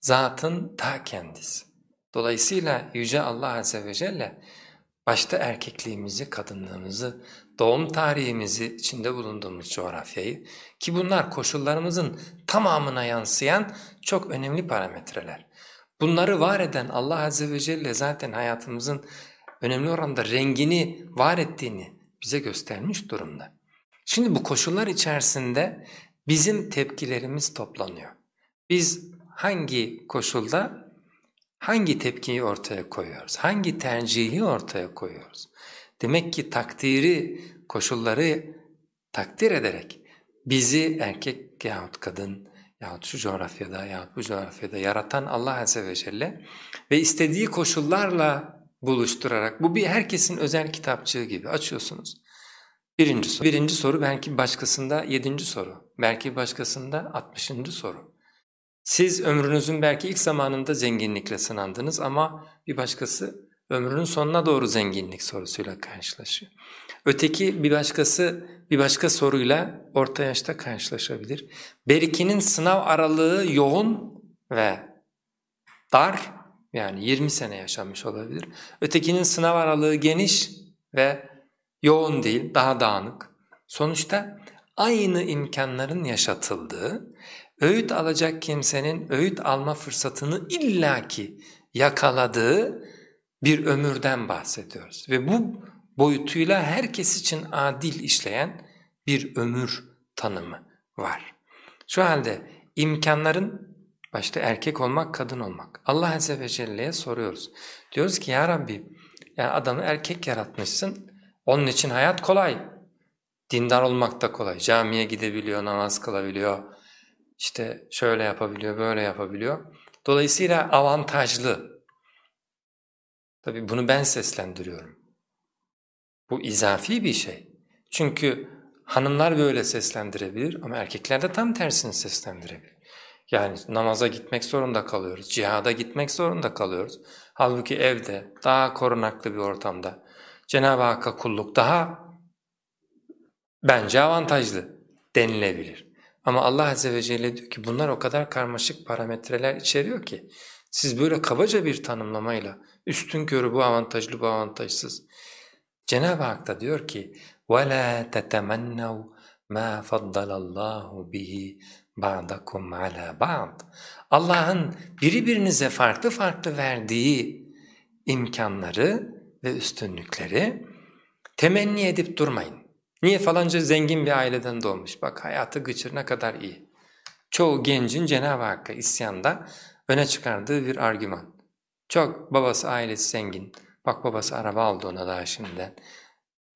zatın ta kendisi. Dolayısıyla Yüce Allah Azze ve Celle başta erkekliğimizi, kadınlığımızı, doğum tarihimizi, içinde bulunduğumuz coğrafyayı ki bunlar koşullarımızın tamamına yansıyan çok önemli parametreler. Bunları var eden Allah Azze ve Celle zaten hayatımızın önemli oranda rengini var ettiğini bize göstermiş durumda. Şimdi bu koşullar içerisinde bizim tepkilerimiz toplanıyor. Biz hangi koşulda hangi tepkiyi ortaya koyuyoruz, hangi tercihi ortaya koyuyoruz? Demek ki takdiri, koşulları takdir ederek bizi erkek yahut kadın, yahut şu coğrafyada yahut bu coğrafyada yaratan Allah Azze ve Celle ve istediği koşullarla buluşturarak bu bir herkesin özel kitapçığı gibi açıyorsunuz. Birinci soru. Birinci soru belki başkasında yedinci soru. Belki başkasında altmışıncı soru. Siz ömrünüzün belki ilk zamanında zenginlikle sınandınız ama bir başkası ömrünün sonuna doğru zenginlik sorusuyla karşılaşıyor. Öteki bir başkası bir başka soruyla orta yaşta karşılaşabilir. Berikinin sınav aralığı yoğun ve dar yani 20 sene yaşamış olabilir. Ötekinin sınav aralığı geniş ve yoğun değil, daha dağınık. Sonuçta aynı imkanların yaşatıldığı, öğüt alacak kimsenin öğüt alma fırsatını illaki yakaladığı bir ömürden bahsediyoruz. Ve bu boyutuyla herkes için adil işleyen bir ömür tanımı var. Şu halde imkanların başta erkek olmak, kadın olmak. Allah Azze ve Celle'ye soruyoruz. Diyoruz ki ya Rabbi yani adamı erkek yaratmışsın, onun için hayat kolay. Dindar olmak da kolay. Camiye gidebiliyor, namaz kılabiliyor, işte şöyle yapabiliyor, böyle yapabiliyor. Dolayısıyla avantajlı. Tabii bunu ben seslendiriyorum. Bu izafi bir şey. Çünkü hanımlar böyle seslendirebilir ama erkekler de tam tersini seslendirebilir. Yani namaza gitmek zorunda kalıyoruz, cihada gitmek zorunda kalıyoruz. Halbuki evde, daha korunaklı bir ortamda Cenab-ı Hakk'a kulluk daha bence avantajlı denilebilir. Ama Allah Azze ve Celle diyor ki bunlar o kadar karmaşık parametreler içeriyor ki siz böyle kabaca bir tanımlamayla üstün körü bu avantajlı bu avantajsız. Cenab-ı Hak da diyor ki وَلَا تَتَمَنَّوْا مَا فَضَّلَ اللّٰهُ بِهِ بَعْدَكُمْ عَلَى بَعْضٍ Allah'ın birbirinize farklı farklı verdiği imkanları ve üstünlükleri temenni edip durmayın. Niye falanca zengin bir aileden doğmuş, bak hayatı gıçır ne kadar iyi. Çoğu gencin Cenab-ı Hakk'a isyanda öne çıkardığı bir argüman. Çok babası ailesi zengin, bak babası araba aldı ona daha şimdiden.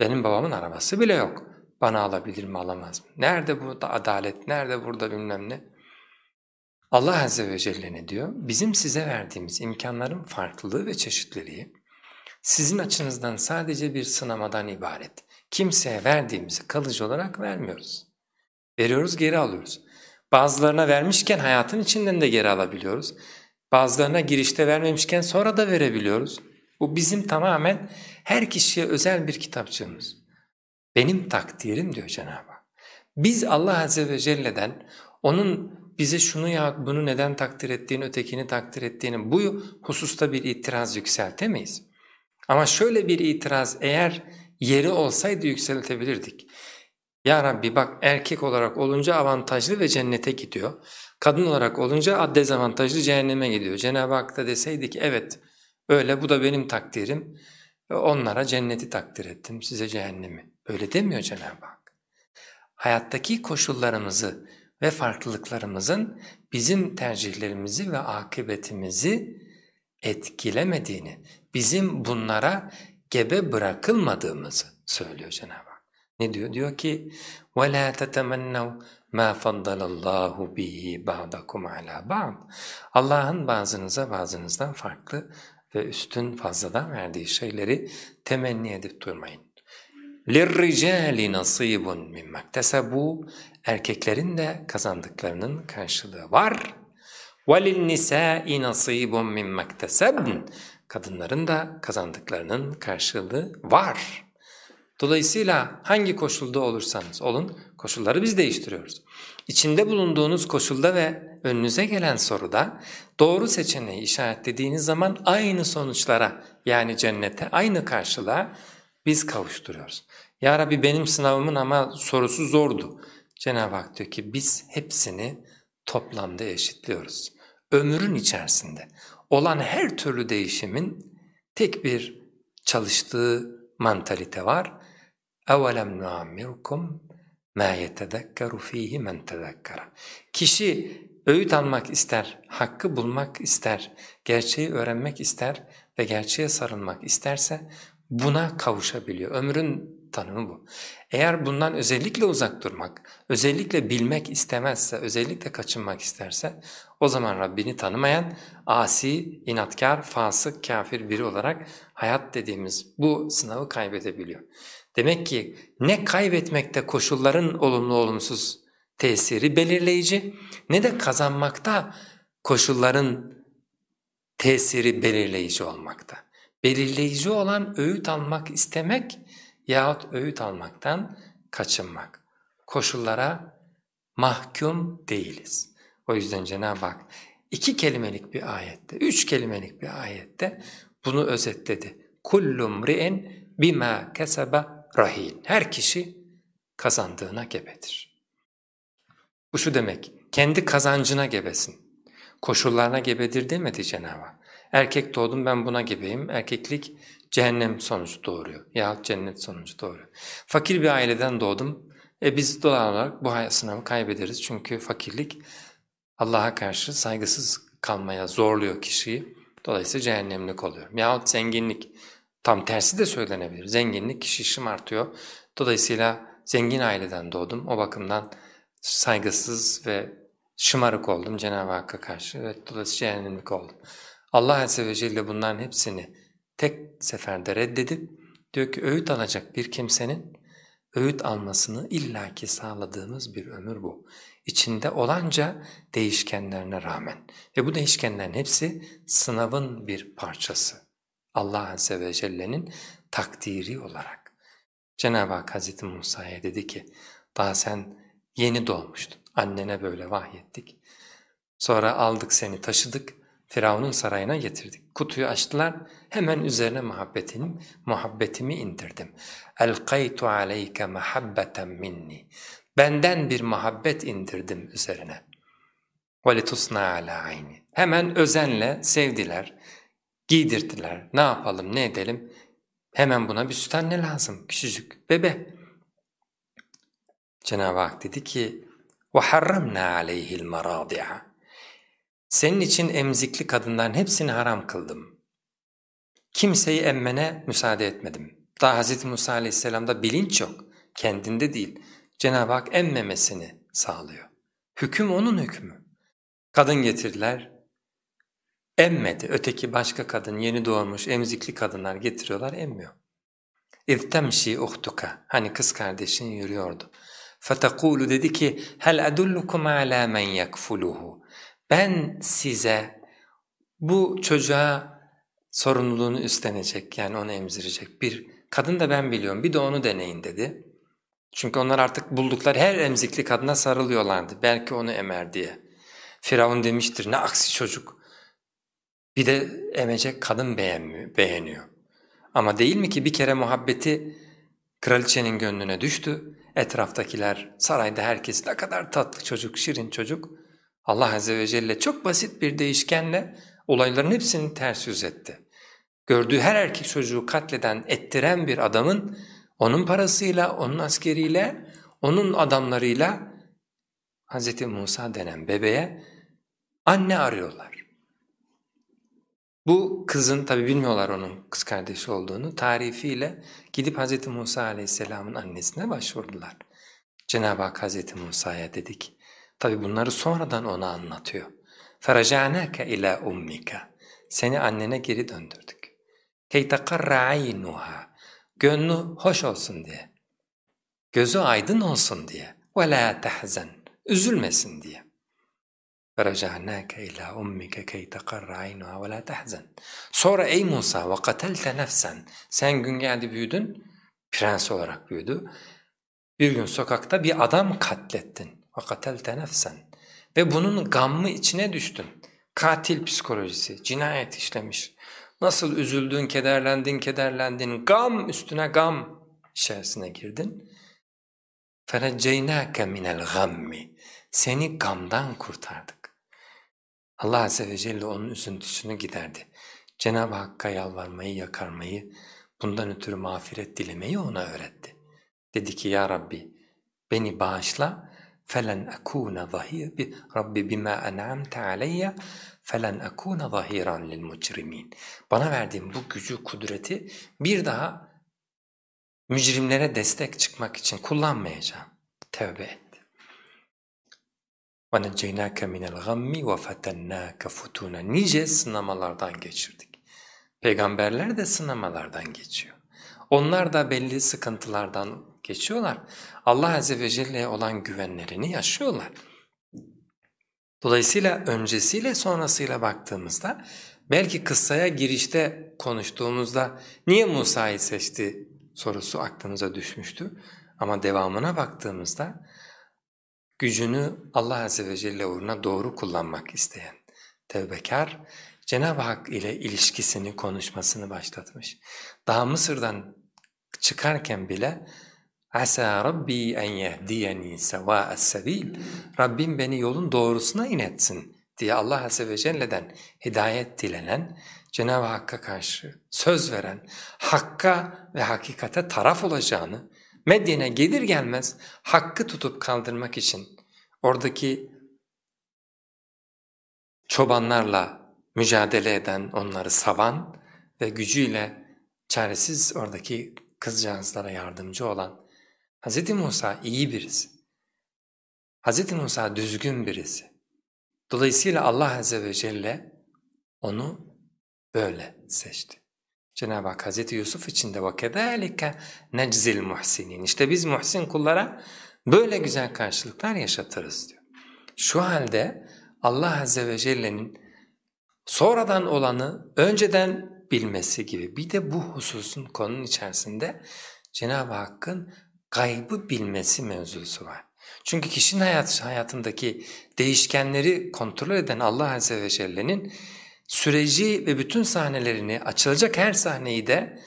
Benim babamın arabası bile yok. Bana alabilir mi alamaz mı? Nerede burada adalet, nerede burada bilmem ne? Allah Azze ve Celle ne diyor? Bizim size verdiğimiz imkanların farklılığı ve çeşitliliği sizin açınızdan sadece bir sınamadan ibaret. Kimseye verdiğimizi kalıcı olarak vermiyoruz. Veriyoruz geri alıyoruz. Bazılarına vermişken hayatın içinden de geri alabiliyoruz. Bazılarına girişte vermemişken sonra da verebiliyoruz. Bu bizim tamamen her kişiye özel bir kitapçığımız. Benim takdirim diyor Cenab-ı Hak. Biz Allah Azze ve Celle'den onun bize şunu ya bunu neden takdir ettiğini, ötekini takdir ettiğini bu hususta bir itiraz yükseltemeyiz. Ama şöyle bir itiraz eğer yeri olsaydı yükseltebilirdik. Ya Rabbi bak erkek olarak olunca avantajlı ve cennete gidiyor. Kadın olarak olunca dezavantajlı cehenneme gidiyor. Cenab-ı Hak da deseydi ki evet öyle bu da benim takdirim. Onlara cenneti takdir ettim size cehennemi. Böyle demiyor Cenab-ı Hak. Hayattaki koşullarımızı ve farklılıklarımızın bizim tercihlerimizi ve akıbetimizi etkilemediğini, bizim bunlara gebe bırakılmadığımızı söylüyor Cenab-ı Hak. Ne diyor? Diyor ki وَلَا تَتَمَنَّوْا مَا فَضَّلَ اللّٰهُ بِهِ بَعْدَكُمْ عَلَى بَعْضٍ Allah'ın bazınıza bazınızdan farklı ve üstün fazladan verdiği şeyleri temenni edip durmayın. لِلرِّجَالِ نَصِيبٌ مِمَّا اكْتَسَبُوا Erkeklerin de kazandıklarının karşılığı var. وَلِلنِّسَاءِ نَصِيبٌ مِمَّا اكْتَسَبْنَ Kadınların da kazandıklarının karşılığı var. Dolayısıyla hangi koşulda olursanız olun koşulları biz değiştiriyoruz. İçinde bulunduğunuz koşulda ve önünüze gelen soruda doğru seçeneği işaretlediğiniz zaman aynı sonuçlara yani cennete aynı karşılığa biz kavuşturuyoruz. Ya Rabbi benim sınavımın ama sorusu zordu. Cenab-ı Hak diyor ki biz hepsini toplamda eşitliyoruz. Ömrün içerisinde olan her türlü değişimin tek bir çalıştığı mantalite var. اَوَلَمْ نُعَمِّرْكُمْ مَا يَتَذَكَّرُ ف۪يهِ مَنْ تَذَكَّرَ Kişi öğüt almak ister, hakkı bulmak ister, gerçeği öğrenmek ister ve gerçeğe sarılmak isterse buna kavuşabiliyor. Ömrün tanımı bu. Eğer bundan özellikle uzak durmak, özellikle bilmek istemezse, özellikle kaçınmak isterse o zaman Rabbini tanımayan asi, inatkar, fasık, kafir biri olarak hayat dediğimiz bu sınavı kaybedebiliyor. Demek ki ne kaybetmekte koşulların olumlu olumsuz tesiri belirleyici ne de kazanmakta koşulların tesiri belirleyici olmakta. Belirleyici olan öğüt almak istemek yahut öğüt almaktan kaçınmak. Koşullara mahkum değiliz. O yüzden Cenab-ı Hak iki kelimelik bir ayette, üç kelimelik bir ayette bunu özetledi. Kullum ri'in bima kesebe rahin. Her kişi kazandığına gebedir. Bu şu demek, kendi kazancına gebesin. Koşullarına gebedir demedi Cenab-ı. Erkek doğdum ben buna gebeyim, erkeklik cehennem sonucu doğuruyor yahut cennet sonucu doğuruyor. Fakir bir aileden doğdum, e biz doğal olarak bu sınavı kaybederiz çünkü fakirlik Allah'a karşı saygısız kalmaya zorluyor kişiyi, dolayısıyla cehennemlik oluyor. Yahut zenginlik, tam tersi de söylenebilir, zenginlik kişi şımartıyor, dolayısıyla zengin aileden doğdum, o bakımdan saygısız ve şımarık oldum Cenab-ı Hakk'a karşı ve dolayısıyla cehennemlik oldum. Allah Azze ve Celle bunların hepsini tek seferde reddedip diyor ki öğüt alacak bir kimsenin öğüt almasını illaki sağladığımız bir ömür bu. İçinde olanca değişkenlerine rağmen ve bu değişkenlerin hepsi sınavın bir parçası. Allah Azze ve Celle'nin takdiri olarak. Cenab-ı Hak Hazreti Musa'ya dedi ki daha sen yeni doğmuştun annene böyle vahyettik. Sonra aldık seni taşıdık Firavun'un sarayına getirdik. Kutuyu açtılar, hemen üzerine muhabbetin, muhabbetimi indirdim. Elkaytu aleyke mahabbeten minni. Benden bir muhabbet indirdim üzerine. وَلِتُسْنَا عَلَى ayni. Hemen özenle sevdiler, giydirdiler. Ne yapalım, ne edelim? Hemen buna bir süt anne lazım, küçücük, bebe. Cenab-ı Hak dedi ki, وَحَرَّمْنَا عَلَيْهِ الْمَرَاضِعَ senin için emzikli kadınların hepsini haram kıldım. Kimseyi emmene müsaade etmedim. Daha Hz. Musa aleyhisselamda bilinç yok, kendinde değil. Cenab-ı Hak emmemesini sağlıyor. Hüküm onun hükmü. Kadın getirdiler, emmedi. Öteki başka kadın, yeni doğmuş emzikli kadınlar getiriyorlar, emmiyor. اِذْتَمْشِي اُخْتُكَ Hani kız kardeşin yürüyordu. فَتَقُولُ dedi ki هَلْ أَدُلُّكُمْ عَلَى مَنْ يَكْفُلُهُ ben size bu çocuğa sorumluluğunu üstlenecek yani onu emzirecek bir kadın da ben biliyorum bir de onu deneyin dedi. Çünkü onlar artık buldukları her emzikli kadına sarılıyorlardı belki onu emer diye. Firavun demiştir ne aksi çocuk. Bir de emecek kadın beğenmiyor, beğeniyor. Ama değil mi ki bir kere muhabbeti kraliçenin gönlüne düştü. Etraftakiler, sarayda herkes ne kadar tatlı çocuk, şirin çocuk. Allah Azze ve Celle çok basit bir değişkenle olayların hepsini ters yüz etti. Gördüğü her erkek çocuğu katleden, ettiren bir adamın onun parasıyla, onun askeriyle, onun adamlarıyla Hz. Musa denen bebeğe anne arıyorlar. Bu kızın tabi bilmiyorlar onun kız kardeşi olduğunu tarifiyle gidip Hz. Musa aleyhisselamın annesine başvurdular. Cenab-ı Hak Hz. Musa'ya dedik Tabi bunları sonradan ona anlatıyor. فَرَجَعْنَاكَ ila ummika. Seni annene geri döndürdük. كَيْ تَقَرَّ عَيْنُهَا Gönlü hoş olsun diye. Gözü aydın olsun diye. وَلَا تَحْزَنْ Üzülmesin diye. فَرَجَعْنَاكَ اِلَى اُمِّكَ كَيْ تَقَرَّ عَيْنُهَا وَلَا تَحْزَنْ Sonra ey Musa وَقَتَلْتَ نَفْسًا Sen gün geldi büyüdün, prens olarak büyüdü. Bir gün sokakta bir adam katlettin. وَقَتَلْتَ نَفْسًا Ve bunun gammı içine düştün. Katil psikolojisi, cinayet işlemiş. Nasıl üzüldün, kederlendin, kederlendin, gam üstüne gam içerisine girdin. فَنَجَّيْنَاكَ مِنَ الْغَمِّ Seni gamdan kurtardık. Allah Azze ve Celle onun üzüntüsünü giderdi. Cenab-ı Hakk'a yalvarmayı, yakarmayı, bundan ötürü mağfiret dilemeyi ona öğretti. Dedi ki ya Rabbi beni bağışla felen akuna zahir bi Rabbi bima en'amte aleyye felen akuna zahiran lil mucrimin. Bana verdiğin bu gücü, kudreti bir daha mücrimlere destek çıkmak için kullanmayacağım. Tevbe et. وَنَجَّيْنَاكَ مِنَ الْغَمِّ وَفَتَنَّاكَ فُتُونَ Nice sınamalardan geçirdik. Peygamberler de sınamalardan geçiyor. Onlar da belli sıkıntılardan geçiyorlar. Allah Azze ve Celle'ye olan güvenlerini yaşıyorlar. Dolayısıyla öncesiyle sonrasıyla baktığımızda belki kıssaya girişte konuştuğumuzda niye Musa'yı seçti sorusu aklımıza düşmüştü. Ama devamına baktığımızda gücünü Allah Azze ve Celle uğruna doğru kullanmak isteyen tevbekar Cenab-ı Hak ile ilişkisini konuşmasını başlatmış. Daha Mısır'dan çıkarken bile Asa Rabbi en yehdiyeni sevâ'es sebil. Rabbim beni yolun doğrusuna inetsin diye Allah Azze ve Celle'den hidayet dilenen, Cenab-ı Hakk'a karşı söz veren, Hakk'a ve hakikate taraf olacağını, Medyen'e gelir gelmez Hakk'ı tutup kaldırmak için oradaki çobanlarla mücadele eden, onları savan ve gücüyle çaresiz oradaki kızcağızlara yardımcı olan Hz. Musa iyi birisi. Hz. Musa düzgün birisi. Dolayısıyla Allah Azze ve Celle onu böyle seçti. Cenab-ı Hak Hz. Yusuf için de وَكَذَٰلِكَ نَجْزِ الْمُحْسِنِينَ İşte biz muhsin kullara böyle güzel karşılıklar yaşatırız diyor. Şu halde Allah Azze ve Celle'nin sonradan olanı önceden bilmesi gibi bir de bu hususun konunun içerisinde Cenab-ı Hakk'ın gaybı bilmesi mevzusu var. Çünkü kişinin hayat, hayatındaki değişkenleri kontrol eden Allah Azze ve Celle'nin süreci ve bütün sahnelerini, açılacak her sahneyi de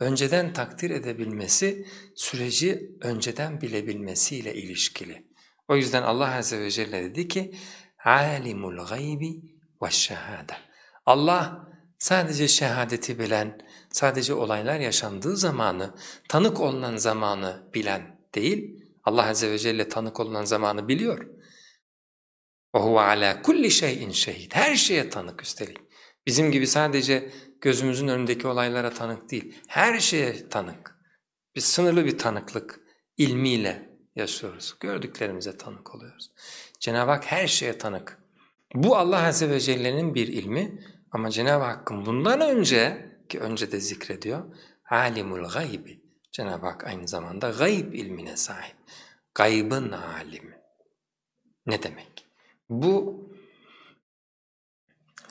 önceden takdir edebilmesi, süreci önceden bilebilmesiyle ilişkili. O yüzden Allah Azze ve Celle dedi ki, alimul gaybi ve şehade. Allah sadece şehadeti bilen, sadece olaylar yaşandığı zamanı, tanık olunan zamanı bilen değil, Allah Azze ve Celle tanık olunan zamanı biliyor. وَهُوَ عَلَى كُلِّ شَيْءٍ şehid. Her şeye tanık üstelik. Bizim gibi sadece gözümüzün önündeki olaylara tanık değil, her şeye tanık. Biz sınırlı bir tanıklık ilmiyle yaşıyoruz. Gördüklerimize tanık oluyoruz. Cenab-ı Hak her şeye tanık. Bu Allah Azze ve Celle'nin bir ilmi ama Cenab-ı Hakk'ın bundan önce ki önce de zikrediyor alimul gaybi. Cenab-ı Hak aynı zamanda gayb ilmine sahip. Gaybın alimi. Ne demek? Bu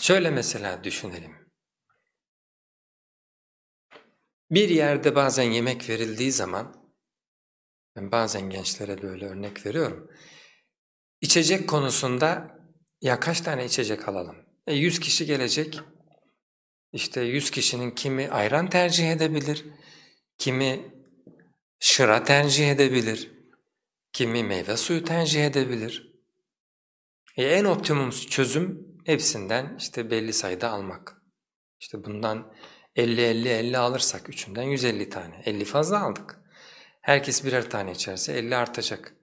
şöyle mesela düşünelim. Bir yerde bazen yemek verildiği zaman ben bazen gençlere böyle örnek veriyorum. İçecek konusunda ya kaç tane içecek alalım? E 100 kişi gelecek. İşte 100 kişinin kimi ayran tercih edebilir, kimi şıra tercih edebilir, kimi meyve suyu tercih edebilir. E en optimum çözüm hepsinden işte belli sayıda almak. İşte bundan 50-50-50 alırsak üçünden 150 tane. 50 fazla aldık. Herkes birer tane içerse 50 artacak.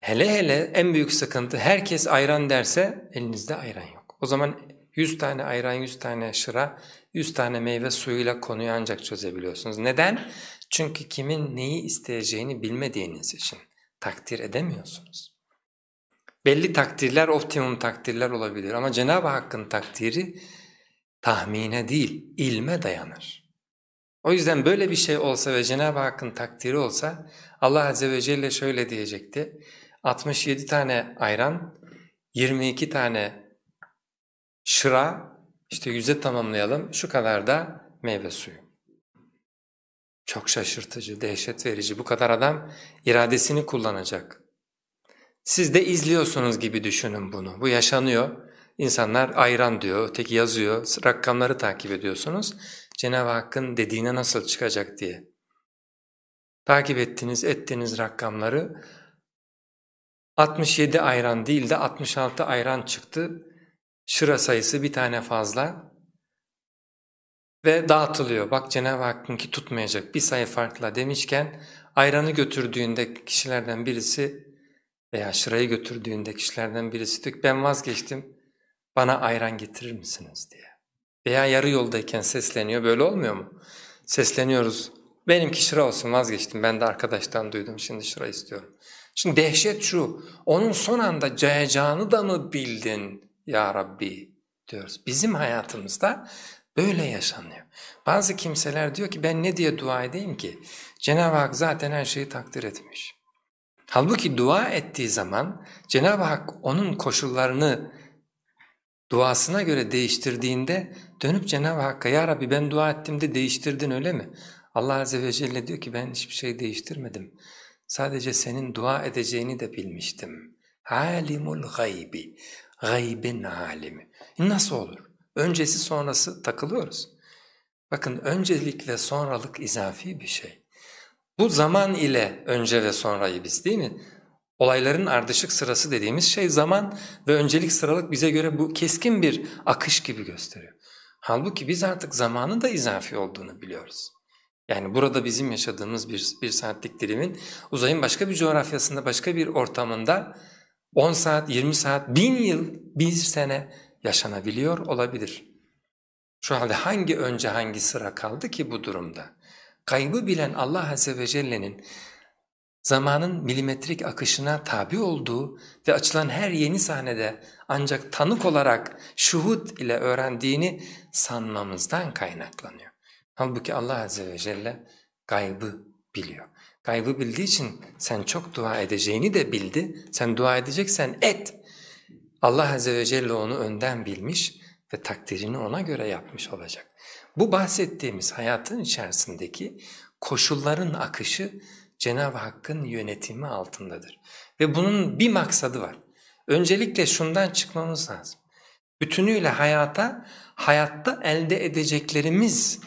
Hele hele en büyük sıkıntı herkes ayran derse elinizde ayran yok. O zaman 100 tane ayran, 100 tane şıra, 100 tane meyve suyuyla konuyu ancak çözebiliyorsunuz. Neden? Çünkü kimin neyi isteyeceğini bilmediğiniz için takdir edemiyorsunuz. Belli takdirler optimum takdirler olabilir ama Cenab-ı Hakk'ın takdiri tahmine değil, ilme dayanır. O yüzden böyle bir şey olsa ve Cenab-ı Hakk'ın takdiri olsa Allah Azze ve Celle şöyle diyecekti. 67 tane ayran, 22 tane şıra, işte yüze tamamlayalım, şu kadar da meyve suyu. Çok şaşırtıcı, dehşet verici. Bu kadar adam iradesini kullanacak. Siz de izliyorsunuz gibi düşünün bunu. Bu yaşanıyor. İnsanlar ayran diyor, öteki yazıyor, rakamları takip ediyorsunuz. Cenab-ı Hakk'ın dediğine nasıl çıkacak diye. Takip ettiğiniz, ettiğiniz rakamları 67 ayran değil de 66 ayran çıktı. Şıra sayısı bir tane fazla ve dağıtılıyor. Bak Cenab-ı Hakk'ınki tutmayacak bir sayı farkla demişken ayranı götürdüğünde kişilerden birisi veya şırayı götürdüğünde kişilerden birisi diyor ben vazgeçtim bana ayran getirir misiniz diye. Veya yarı yoldayken sesleniyor böyle olmuyor mu? Sesleniyoruz Benimki şıra olsun vazgeçtim. Ben de arkadaştan duydum şimdi şıra istiyorum. Şimdi dehşet şu, onun son anda cayacağını da mı bildin ya Rabbi diyoruz. Bizim hayatımızda böyle yaşanıyor. Bazı kimseler diyor ki ben ne diye dua edeyim ki? Cenab-ı Hak zaten her şeyi takdir etmiş. Halbuki dua ettiği zaman Cenab-ı Hak onun koşullarını duasına göre değiştirdiğinde dönüp Cenab-ı Hakk'a ya Rabbi ben dua ettiğimde değiştirdin öyle mi? Allah Azze ve Celle diyor ki ben hiçbir şey değiştirmedim. Sadece senin dua edeceğini de bilmiştim. Alimul gaybi, gaybin alimi. E nasıl olur? Öncesi sonrası takılıyoruz. Bakın öncelik ve sonralık izafi bir şey. Bu zaman ile önce ve sonrayı biz değil mi? Olayların ardışık sırası dediğimiz şey zaman ve öncelik sıralık bize göre bu keskin bir akış gibi gösteriyor. Halbuki biz artık zamanın da izafi olduğunu biliyoruz. Yani burada bizim yaşadığımız bir, bir saatlik dilimin uzayın başka bir coğrafyasında, başka bir ortamında 10 saat, 20 saat, 1000 yıl, bir sene yaşanabiliyor olabilir. Şu halde hangi önce hangi sıra kaldı ki bu durumda? Kaybı bilen Allah Azze ve Celle'nin zamanın milimetrik akışına tabi olduğu ve açılan her yeni sahnede ancak tanık olarak şuhud ile öğrendiğini sanmamızdan kaynaklanıyor. Halbuki Allah Azze ve Celle gaybı biliyor. Gaybı bildiği için sen çok dua edeceğini de bildi. Sen dua edeceksen et. Allah Azze ve Celle onu önden bilmiş ve takdirini ona göre yapmış olacak. Bu bahsettiğimiz hayatın içerisindeki koşulların akışı Cenab-ı Hakk'ın yönetimi altındadır. Ve bunun bir maksadı var. Öncelikle şundan çıkmamız lazım. Bütünüyle hayata, hayatta elde edeceklerimiz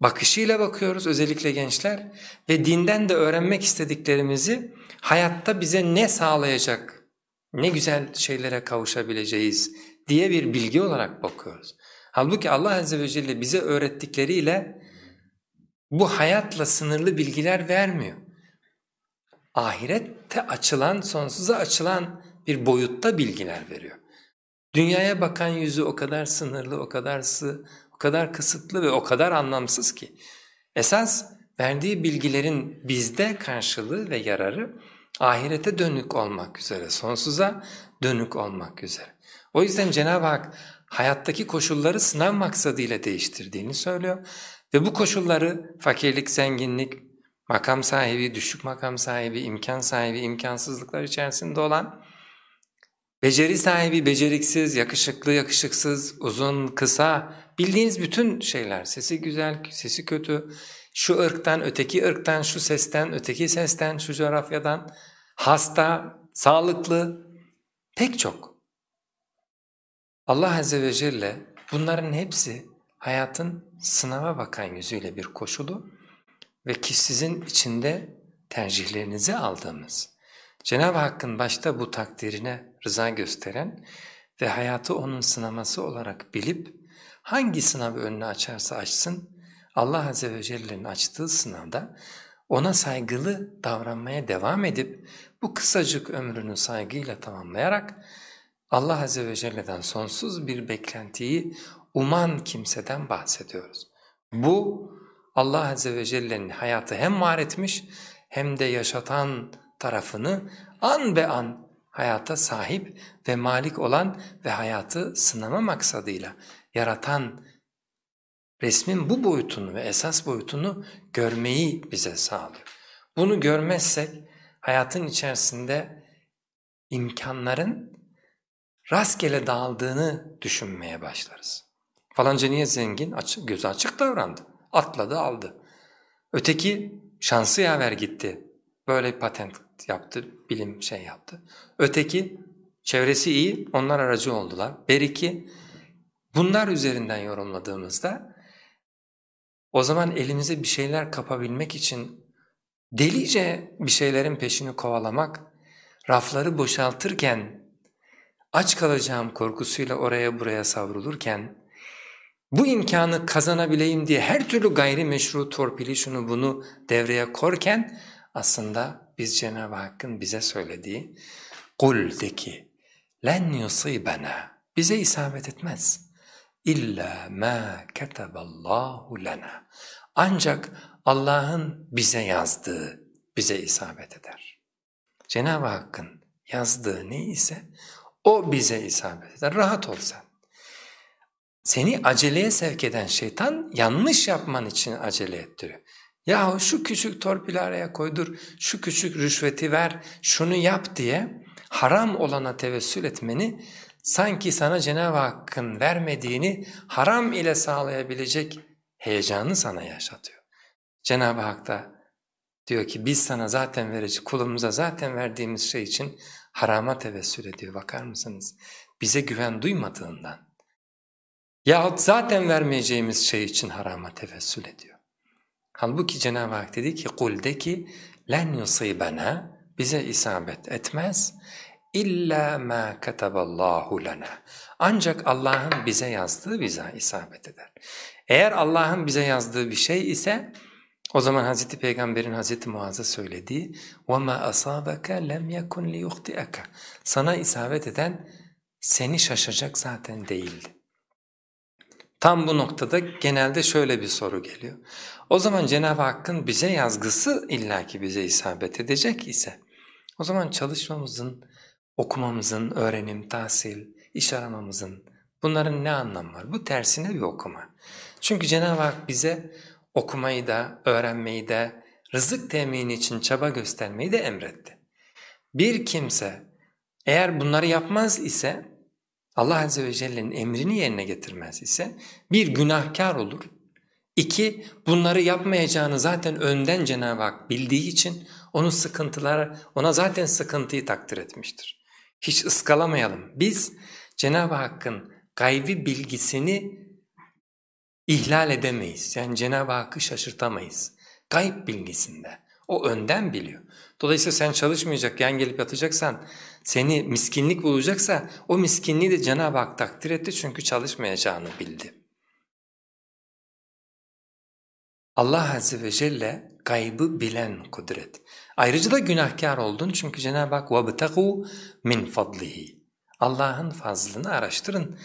bakışıyla bakıyoruz özellikle gençler ve dinden de öğrenmek istediklerimizi hayatta bize ne sağlayacak, ne güzel şeylere kavuşabileceğiz diye bir bilgi olarak bakıyoruz. Halbuki Allah Azze ve Celle bize öğrettikleriyle bu hayatla sınırlı bilgiler vermiyor. Ahirette açılan, sonsuza açılan bir boyutta bilgiler veriyor. Dünyaya bakan yüzü o kadar sınırlı, o kadar sığ, o kadar kısıtlı ve o kadar anlamsız ki. Esas verdiği bilgilerin bizde karşılığı ve yararı ahirete dönük olmak üzere, sonsuza dönük olmak üzere. O yüzden Cenab-ı Hak hayattaki koşulları sınav maksadıyla değiştirdiğini söylüyor ve bu koşulları fakirlik, zenginlik, makam sahibi, düşük makam sahibi, imkan sahibi, imkansızlıklar içerisinde olan, beceri sahibi, beceriksiz, yakışıklı, yakışıksız, uzun, kısa, bildiğiniz bütün şeyler, sesi güzel, sesi kötü, şu ırktan, öteki ırktan, şu sesten, öteki sesten, şu coğrafyadan, hasta, sağlıklı, pek çok. Allah Azze ve Celle bunların hepsi hayatın sınava bakan yüzüyle bir koşulu ve ki içinde tercihlerinizi aldığımız, Cenab-ı Hakk'ın başta bu takdirine rıza gösteren ve hayatı onun sınaması olarak bilip hangi sınavı önüne açarsa açsın, Allah Azze ve Celle'nin açtığı sınavda ona saygılı davranmaya devam edip bu kısacık ömrünü saygıyla tamamlayarak Allah Azze ve Celle'den sonsuz bir beklentiyi uman kimseden bahsediyoruz. Bu Allah Azze ve Celle'nin hayatı hem var etmiş hem de yaşatan tarafını an be an hayata sahip ve malik olan ve hayatı sınama maksadıyla yaratan resmin bu boyutunu ve esas boyutunu görmeyi bize sağlıyor. Bunu görmezsek hayatın içerisinde imkanların rastgele dağıldığını düşünmeye başlarız. Falanca niye zengin? Açık, gözü açık davrandı. Atladı aldı. Öteki şansı yaver gitti. Böyle patent yaptı, bilim şey yaptı. Öteki çevresi iyi, onlar aracı oldular. Beriki bunlar üzerinden yorumladığımızda o zaman elimize bir şeyler kapabilmek için delice bir şeylerin peşini kovalamak, rafları boşaltırken aç kalacağım korkusuyla oraya buraya savrulurken bu imkanı kazanabileyim diye her türlü gayrimeşru torpili şunu bunu devreye korken aslında biz Cenab-ı Hakk'ın bize söylediği kul de ki len yusibena bize isabet etmez illa ma kataballahu lana ancak Allah'ın bize yazdığı bize isabet eder. Cenab-ı Hakk'ın yazdığı ne ise o bize isabet eder. Rahat ol sen. Seni aceleye sevk eden şeytan yanlış yapman için acele ettiriyor. Yahu şu küçük torpili araya koydur, şu küçük rüşveti ver, şunu yap diye haram olana tevessül etmeni sanki sana Cenab-ı Hakk'ın vermediğini haram ile sağlayabilecek heyecanı sana yaşatıyor. Cenab-ı Hak da diyor ki biz sana zaten verici kulumuza zaten verdiğimiz şey için harama tevessül ediyor bakar mısınız? Bize güven duymadığından yahut zaten vermeyeceğimiz şey için harama tevessül ediyor. Halbuki Cenab-ı Hak dedi ki kul de ki len yusibana bize isabet etmez illa ma kataballahu lana. Ancak Allah'ın bize yazdığı bize isabet eder. Eğer Allah'ın bize yazdığı bir şey ise o zaman Hazreti Peygamber'in Hazreti Muaz'a söylediği وَمَا أَصَابَكَ لَمْ يَكُنْ لِيُخْتِئَكَ Sana isabet eden seni şaşacak zaten değildi. Tam bu noktada genelde şöyle bir soru geliyor. O zaman Cenab-ı Hakk'ın bize yazgısı illaki bize isabet edecek ise o zaman çalışmamızın, okumamızın, öğrenim, tahsil, iş aramamızın bunların ne anlamı var? Bu tersine bir okuma. Çünkü Cenab-ı Hak bize okumayı da, öğrenmeyi de, rızık temini için çaba göstermeyi de emretti. Bir kimse eğer bunları yapmaz ise, Allah Azze ve Celle'nin emrini yerine getirmez ise bir günahkar olur. İki, bunları yapmayacağını zaten önden Cenab-ı Hak bildiği için onun sıkıntıları, ona zaten sıkıntıyı takdir etmiştir. Hiç ıskalamayalım. Biz Cenab-ı Hakk'ın gaybi bilgisini ihlal edemeyiz. Yani Cenab-ı Hakk'ı şaşırtamayız. Gayb bilgisinde. O önden biliyor. Dolayısıyla sen çalışmayacak, yan gelip yatacaksan, seni miskinlik bulacaksa o miskinliği de Cenab-ı Hak takdir etti çünkü çalışmayacağını bildi. Allah Azze ve Celle gaybı bilen kudret. Ayrıca da günahkar oldun çünkü Cenab-ı Hak وَبْتَقُوا min fadlihi. Allah'ın fazlını araştırın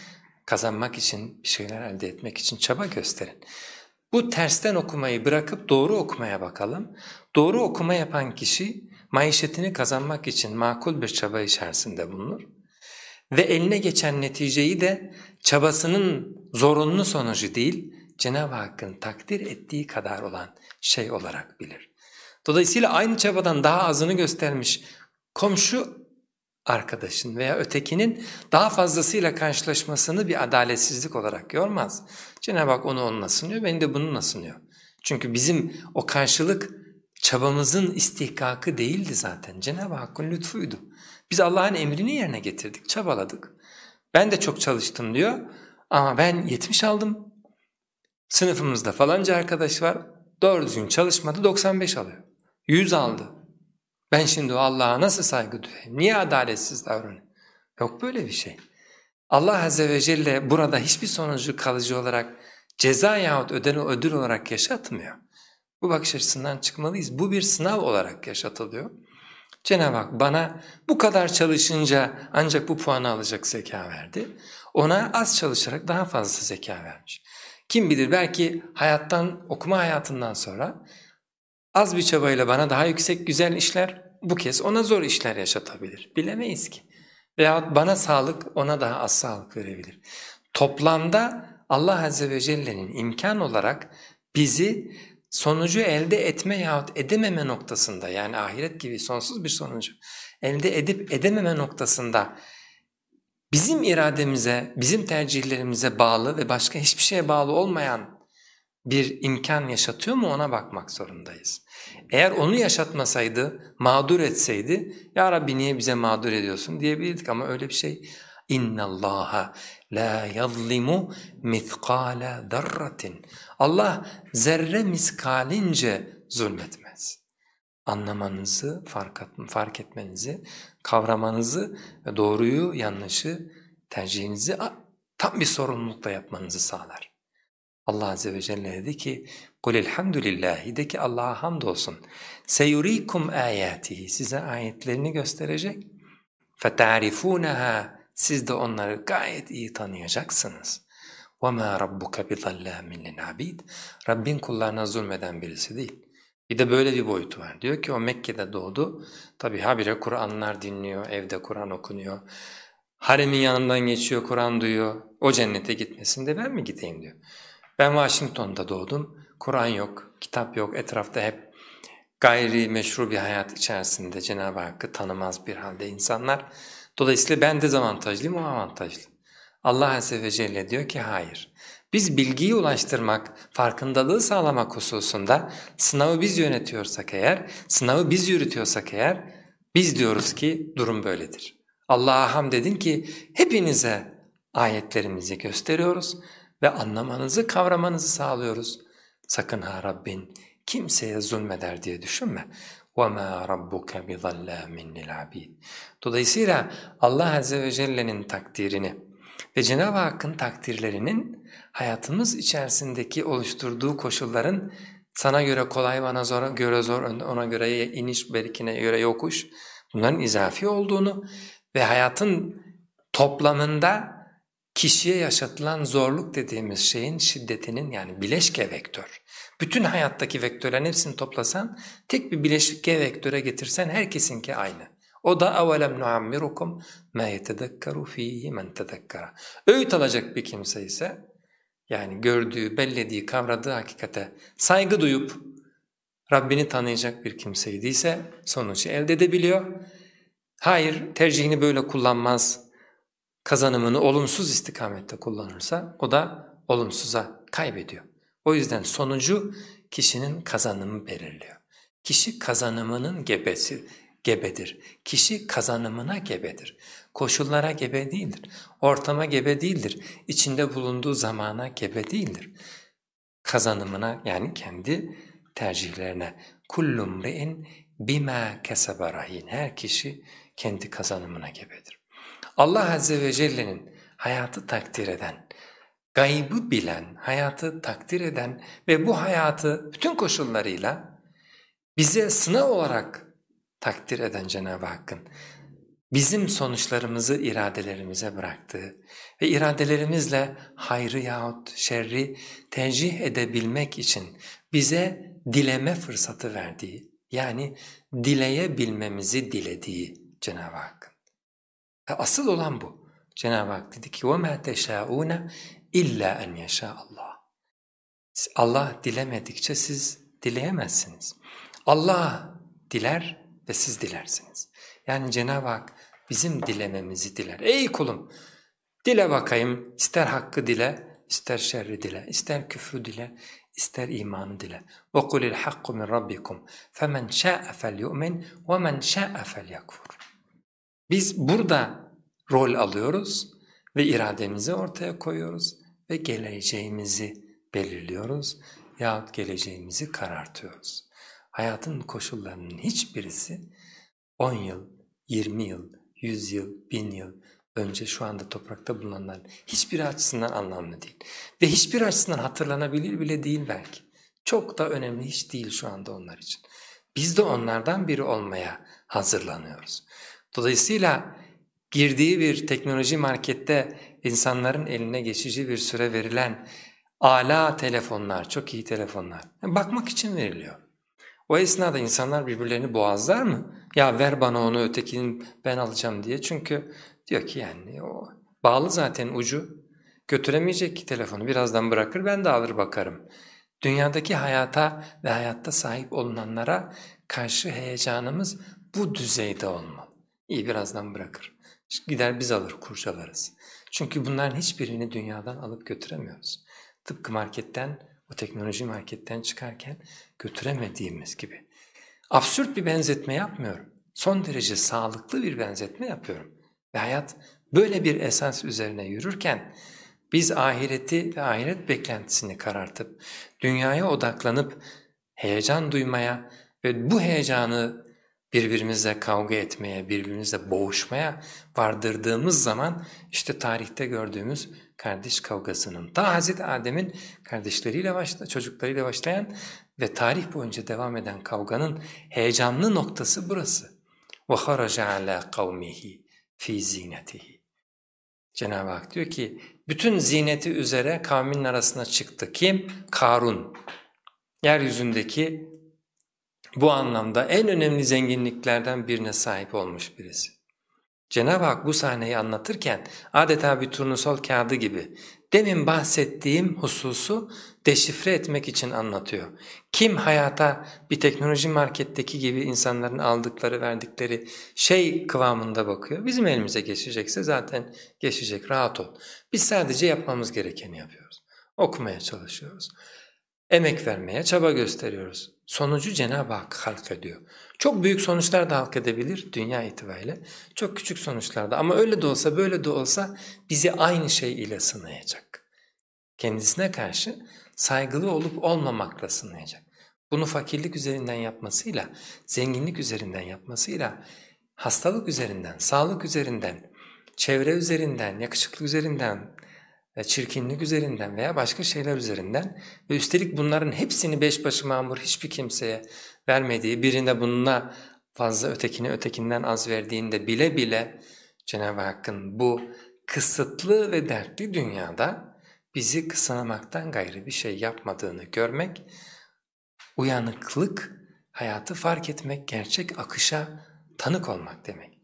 kazanmak için, bir şeyler elde etmek için çaba gösterin. Bu tersten okumayı bırakıp doğru okumaya bakalım. Doğru okuma yapan kişi maişetini kazanmak için makul bir çaba içerisinde bulunur. Ve eline geçen neticeyi de çabasının zorunlu sonucu değil, Cenab-ı Hakk'ın takdir ettiği kadar olan şey olarak bilir. Dolayısıyla aynı çabadan daha azını göstermiş komşu arkadaşın veya ötekinin daha fazlasıyla karşılaşmasını bir adaletsizlik olarak görmez. Cenab-ı Hak onu onunla sınıyor, beni de bununla sınıyor. Çünkü bizim o karşılık çabamızın istihkakı değildi zaten. Cenab-ı Hakk'ın lütfuydu. Biz Allah'ın emrini yerine getirdik, çabaladık. Ben de çok çalıştım diyor ama ben 70 aldım. Sınıfımızda falanca arkadaş var, doğru düzgün çalışmadı 95 alıyor. 100 aldı. Ben şimdi Allah'a nasıl saygı duyayım? Niye adaletsiz davranayım? Yok böyle bir şey. Allah Azze ve Celle burada hiçbir sonucu kalıcı olarak ceza yahut ödül, ödül olarak yaşatmıyor. Bu bakış açısından çıkmalıyız. Bu bir sınav olarak yaşatılıyor. Cenab-ı Hak bana bu kadar çalışınca ancak bu puanı alacak zeka verdi. Ona az çalışarak daha fazla zeka vermiş. Kim bilir belki hayattan, okuma hayatından sonra Az bir çabayla bana daha yüksek güzel işler, bu kez ona zor işler yaşatabilir. Bilemeyiz ki. Veyahut bana sağlık, ona daha az sağlık verebilir. Toplamda Allah Azze ve Celle'nin imkan olarak bizi sonucu elde etme yahut edememe noktasında yani ahiret gibi sonsuz bir sonucu elde edip edememe noktasında bizim irademize, bizim tercihlerimize bağlı ve başka hiçbir şeye bağlı olmayan bir imkan yaşatıyor mu ona bakmak zorundayız. Eğer onu yaşatmasaydı, mağdur etseydi, ya Rabbi niye bize mağdur ediyorsun diyebilirdik ama öyle bir şey. اِنَّ اللّٰهَ لَا يَظْلِمُ مِثْقَالَ ذَرَّةٍ Allah zerre miskalince zulmetmez. Anlamanızı, fark, fark etmenizi, kavramanızı ve doğruyu, yanlışı, tercihinizi tam bir sorumlulukla yapmanızı sağlar. Allah Azze ve Celle dedi ki قُلِ الْحَمْدُ لِلّٰهِ De ki Allah'a hamdolsun. سَيُرِيكُمْ آيَاتِهِ Size ayetlerini gösterecek. فَتَعْرِفُونَهَا Siz de onları gayet iyi tanıyacaksınız. وَمَا رَبُّكَ بِظَلَّامٍ لِلْعَبِيدِ Rabbin kullarına zulmeden birisi değil. Bir de böyle bir boyutu var. Diyor ki o Mekke'de doğdu. Tabi habire Kur'anlar dinliyor, evde Kur'an okunuyor. Haremin yanından geçiyor, Kur'an duyuyor. O cennete gitmesin de ben mi gideyim diyor. Ben Washington'da doğdum. Kur'an yok, kitap yok, etrafta hep gayri meşru bir hayat içerisinde Cenab-ı Hakk'ı tanımaz bir halde insanlar. Dolayısıyla ben dezavantajlıyım, o avantajlı. Allah Azze ve Celle diyor ki hayır. Biz bilgiyi ulaştırmak, farkındalığı sağlamak hususunda sınavı biz yönetiyorsak eğer, sınavı biz yürütüyorsak eğer, biz diyoruz ki durum böyledir. Allah'a hamd edin ki hepinize ayetlerimizi gösteriyoruz ve anlamanızı, kavramanızı sağlıyoruz. Sakın ha Rabbin kimseye zulmeder diye düşünme. وَمَا رَبُّكَ بِظَلَّامٍ لِلْعَبِيدِ Dolayısıyla Allah Azze ve Celle'nin takdirini ve Cenab-ı Hakk'ın takdirlerinin hayatımız içerisindeki oluşturduğu koşulların sana göre kolay, bana zor, göre zor, ona göre iniş, berikine göre yokuş, bunların izafi olduğunu ve hayatın toplamında kişiye yaşatılan zorluk dediğimiz şeyin şiddetinin yani bileşke vektör. Bütün hayattaki vektörlerin hepsini toplasan tek bir bileşke vektöre getirsen herkesinki aynı. O da اَوَلَمْ نُعَمِّرُكُمْ مَا يَتَذَكَّرُ ف۪يهِ مَنْ تَذَكَّرَ Öğüt alacak bir kimse ise yani gördüğü, bellediği, kavradığı hakikate saygı duyup Rabbini tanıyacak bir kimseydiyse sonucu elde edebiliyor. Hayır, tercihini böyle kullanmaz, kazanımını olumsuz istikamette kullanırsa o da olumsuza kaybediyor. O yüzden sonucu kişinin kazanımı belirliyor. Kişi kazanımının gebesi, gebedir. Kişi kazanımına gebedir. Koşullara gebe değildir. Ortama gebe değildir. İçinde bulunduğu zamana gebe değildir. Kazanımına yani kendi tercihlerine. Kullum re'in bima kesebe rahin. Her kişi kendi kazanımına gebedir. Allah Azze ve Celle'nin hayatı takdir eden, gaybı bilen, hayatı takdir eden ve bu hayatı bütün koşullarıyla bize sınav olarak takdir eden Cenab-ı Hakk'ın bizim sonuçlarımızı iradelerimize bıraktığı ve iradelerimizle hayrı yahut şerri tercih edebilmek için bize dileme fırsatı verdiği yani dileyebilmemizi dilediği Cenab-ı Hakk'ın. Asıl olan bu. Cenab-ı Hak dedi ki وَمَا تَشَاءُونَ اِلَّا اَنْ يَشَاءَ Allah. Allah dilemedikçe siz dileyemezsiniz. Allah diler ve siz dilersiniz. Yani Cenab-ı Hak bizim dilememizi diler. Ey kulum dile bakayım ister hakkı dile, ister şerri dile, ister küfrü dile, ister imanı dile. وَقُلِ الْحَقُّ مِنْ رَبِّكُمْ فَمَنْ شَاءَ فَلْيُؤْمِنْ وَمَنْ شَاءَ فَلْيَكْفُرْ biz burada rol alıyoruz ve irademizi ortaya koyuyoruz ve geleceğimizi belirliyoruz yahut geleceğimizi karartıyoruz. Hayatın koşullarının hiçbirisi 10 yıl, 20 yıl, 100 yıl, 1000 yıl önce şu anda toprakta bulunanların hiçbir açısından anlamlı değil. Ve hiçbir açısından hatırlanabilir bile değil belki. Çok da önemli hiç değil şu anda onlar için. Biz de onlardan biri olmaya hazırlanıyoruz. Dolayısıyla girdiği bir teknoloji markette insanların eline geçici bir süre verilen ala telefonlar, çok iyi telefonlar bakmak için veriliyor. O esnada insanlar birbirlerini boğazlar mı? Ya ver bana onu ötekinin ben alacağım diye. Çünkü diyor ki yani o bağlı zaten ucu. Götüremeyecek ki telefonu birazdan bırakır ben de alır bakarım. Dünyadaki hayata ve hayatta sahip olunanlara karşı heyecanımız bu düzeyde olmalı. İyi birazdan bırakır. Gider biz alır kurcalarız. Çünkü bunların hiçbirini dünyadan alıp götüremiyoruz. Tıpkı marketten o teknoloji marketten çıkarken götüremediğimiz gibi. Absürt bir benzetme yapmıyorum. Son derece sağlıklı bir benzetme yapıyorum. Ve hayat böyle bir esas üzerine yürürken biz ahireti ve ahiret beklentisini karartıp dünyaya odaklanıp heyecan duymaya ve bu heyecanı birbirimizle kavga etmeye, birbirimizle boğuşmaya vardırdığımız zaman işte tarihte gördüğümüz kardeş kavgasının ta Hazreti Adem'in kardeşleriyle başla, çocuklarıyla başlayan ve tarih boyunca devam eden kavganın heyecanlı noktası burası. وَخَرَجَ عَلَى قَوْمِهِ ف۪ي زِينَتِهِ Cenab-ı Hak diyor ki bütün zineti üzere kavminin arasına çıktı. Kim? Karun. Yeryüzündeki bu anlamda en önemli zenginliklerden birine sahip olmuş birisi. Cenab-ı Hak bu sahneyi anlatırken adeta bir turnusol kağıdı gibi demin bahsettiğim hususu deşifre etmek için anlatıyor. Kim hayata bir teknoloji marketteki gibi insanların aldıkları verdikleri şey kıvamında bakıyor. Bizim elimize geçecekse zaten geçecek rahat ol. Biz sadece yapmamız gerekeni yapıyoruz. Okumaya çalışıyoruz. Emek vermeye çaba gösteriyoruz. Sonucu Cenab-ı Hak halk ediyor. Çok büyük sonuçlar da halk edebilir dünya itibariyle. Çok küçük sonuçlar da ama öyle de olsa böyle de olsa bizi aynı şey ile sınayacak. Kendisine karşı saygılı olup olmamakla sınayacak. Bunu fakirlik üzerinden yapmasıyla, zenginlik üzerinden yapmasıyla, hastalık üzerinden, sağlık üzerinden, çevre üzerinden, yakışıklı üzerinden, çirkinlik üzerinden veya başka şeyler üzerinden ve üstelik bunların hepsini beş başı mamur hiçbir kimseye vermediği, birine bununla fazla ötekine ötekinden az verdiğinde bile bile Cenab-ı Hakk'ın bu kısıtlı ve dertli dünyada bizi kısanamaktan gayrı bir şey yapmadığını görmek, uyanıklık, hayatı fark etmek, gerçek akışa tanık olmak demek.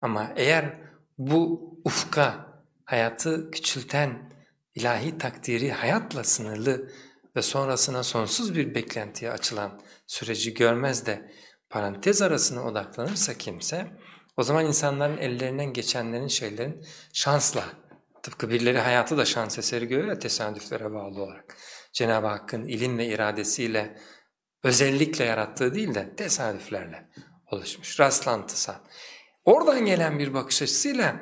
Ama eğer bu ufka, hayatı küçülten ilahi takdiri hayatla sınırlı ve sonrasına sonsuz bir beklentiye açılan süreci görmez de parantez arasına odaklanırsa kimse, o zaman insanların ellerinden geçenlerin şeylerin şansla, tıpkı birileri hayatı da şans eseri görüyor ya tesadüflere bağlı olarak. Cenab-ı Hakk'ın ilim ve iradesiyle özellikle yarattığı değil de tesadüflerle oluşmuş, rastlantısal. Oradan gelen bir bakış açısıyla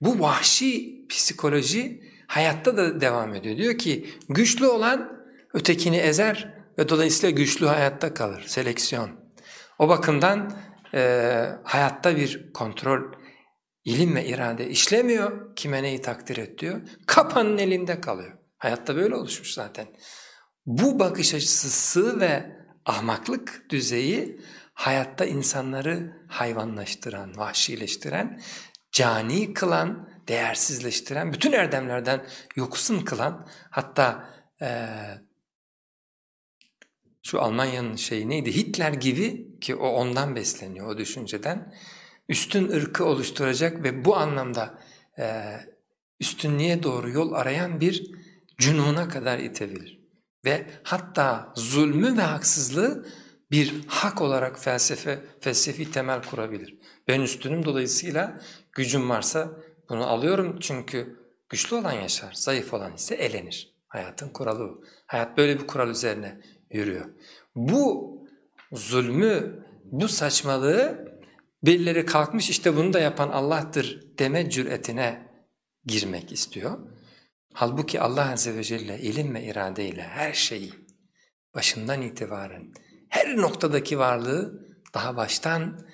bu vahşi psikoloji hayatta da devam ediyor. Diyor ki güçlü olan ötekini ezer ve dolayısıyla güçlü hayatta kalır. Seleksiyon. O bakımdan e, hayatta bir kontrol, ilim ve irade işlemiyor. Kime neyi takdir et diyor. Kapanın elinde kalıyor. Hayatta böyle oluşmuş zaten. Bu bakış açısı sığ ve ahmaklık düzeyi hayatta insanları hayvanlaştıran, vahşileştiren, cani kılan, değersizleştiren, bütün erdemlerden yoksun kılan, hatta e, şu Almanya'nın şeyi neydi, Hitler gibi ki o ondan besleniyor, o düşünceden, üstün ırkı oluşturacak ve bu anlamda e, üstünlüğe doğru yol arayan bir cünuna kadar itebilir. Ve hatta zulmü ve haksızlığı bir hak olarak felsefe, felsefi temel kurabilir. Ben üstünüm dolayısıyla gücüm varsa bunu alıyorum çünkü güçlü olan yaşar, zayıf olan ise elenir. Hayatın kuralı bu. Hayat böyle bir kural üzerine yürüyor. Bu zulmü, bu saçmalığı birileri kalkmış işte bunu da yapan Allah'tır deme cüretine girmek istiyor. Halbuki Allah Azze ve Celle ilim ve iradeyle her şeyi başından itibaren her noktadaki varlığı daha baştan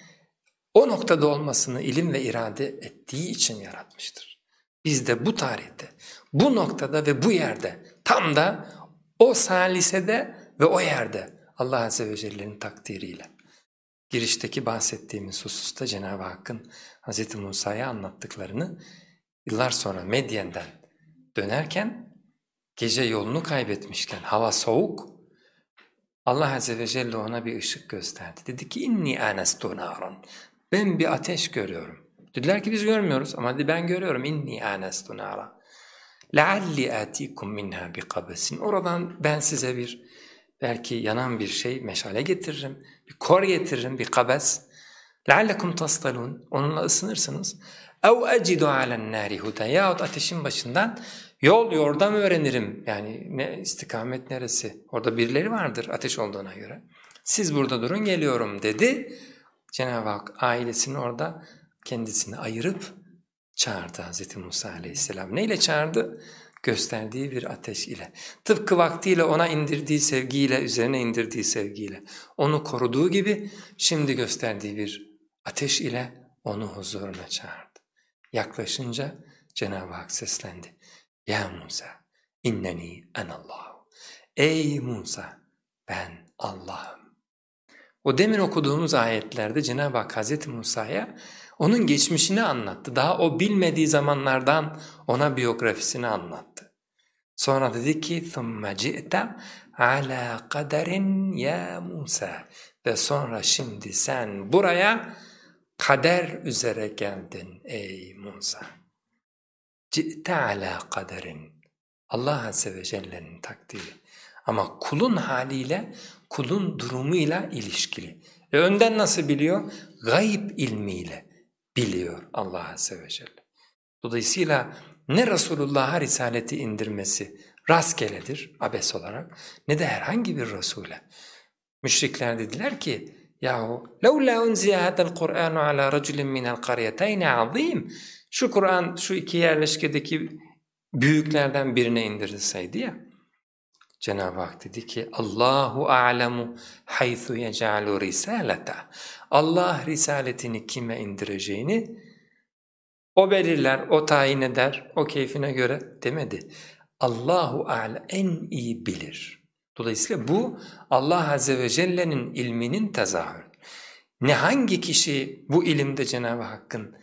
o noktada olmasını ilim ve irade ettiği için yaratmıştır. Biz de bu tarihte, bu noktada ve bu yerde, tam da o salisede ve o yerde Allah Azze ve Celle'nin takdiriyle. Girişteki bahsettiğimiz hususta Cenab-ı Hakk'ın Hz. Musa'ya anlattıklarını yıllar sonra Medyen'den dönerken gece yolunu kaybetmişken hava soğuk Allah Azze ve Celle ona bir ışık gösterdi. Dedi ki inni anestu naran. Ben bir ateş görüyorum. Dediler ki biz görmüyoruz ama dedi ben görüyorum inni anestu nara. Lealli atikum minha biqabesin. Oradan ben size bir belki yanan bir şey meşale getiririm. Bir kor getiririm bir kabes. Leallekum tastalun. Onunla ısınırsınız. Ev ecidu alen nari huda. Yahut ateşin başından yol yordam öğrenirim. Yani ne istikamet neresi? Orada birileri vardır ateş olduğuna göre. Siz burada durun geliyorum dedi. Cenab-ı Hak ailesini orada kendisini ayırıp çağırdı Hz. Musa aleyhisselam. Neyle çağırdı? Gösterdiği bir ateş ile. Tıpkı vaktiyle ona indirdiği sevgiyle, üzerine indirdiği sevgiyle. Onu koruduğu gibi şimdi gösterdiği bir ateş ile onu huzuruna çağırdı. Yaklaşınca Cenab-ı Hak seslendi. Ya Musa, inneni enallahu. Ey Musa, ben Allah'ım. O demin okuduğumuz ayetlerde Cenab-ı Hak Hz. Musa'ya onun geçmişini anlattı. Daha o bilmediği zamanlardan ona biyografisini anlattı. Sonra dedi ki ثُمَّ جِئْتَ عَلَى قَدَرٍ يَا Musa Ve sonra şimdi sen buraya kader üzere geldin ey Musa. Ci'te ala kaderin. Allah Azze ve Celle'nin takdiri. Ama kulun haliyle, kulun durumuyla ilişkili. E önden nasıl biliyor? Gayb ilmiyle biliyor Allah Azze ve Celle. Dolayısıyla ne Resulullah'a risaleti indirmesi rastgeledir abes olarak ne de herhangi bir Resul'e. Müşrikler dediler ki yahu لَوْلَا اُنْزِيَ هَذَا الْقُرْآنُ عَلَى رَجُلٍ مِنَ الْقَرْيَتَيْنِ عَظِيمٍ Şu Kur'an şu iki yerleşkedeki büyüklerden birine indirilseydi ya. Cenab-ı Hak dedi ki Allahu a'lemu haythu yec'alu risaleta. Allah risaletini kime indireceğini o belirler, o tayin eder, o keyfine göre demedi. Allahu a'le en iyi bilir. Dolayısıyla bu Allah Azze ve Celle'nin ilminin tezahürü. Ne hangi kişi bu ilimde Cenab-ı Hakk'ın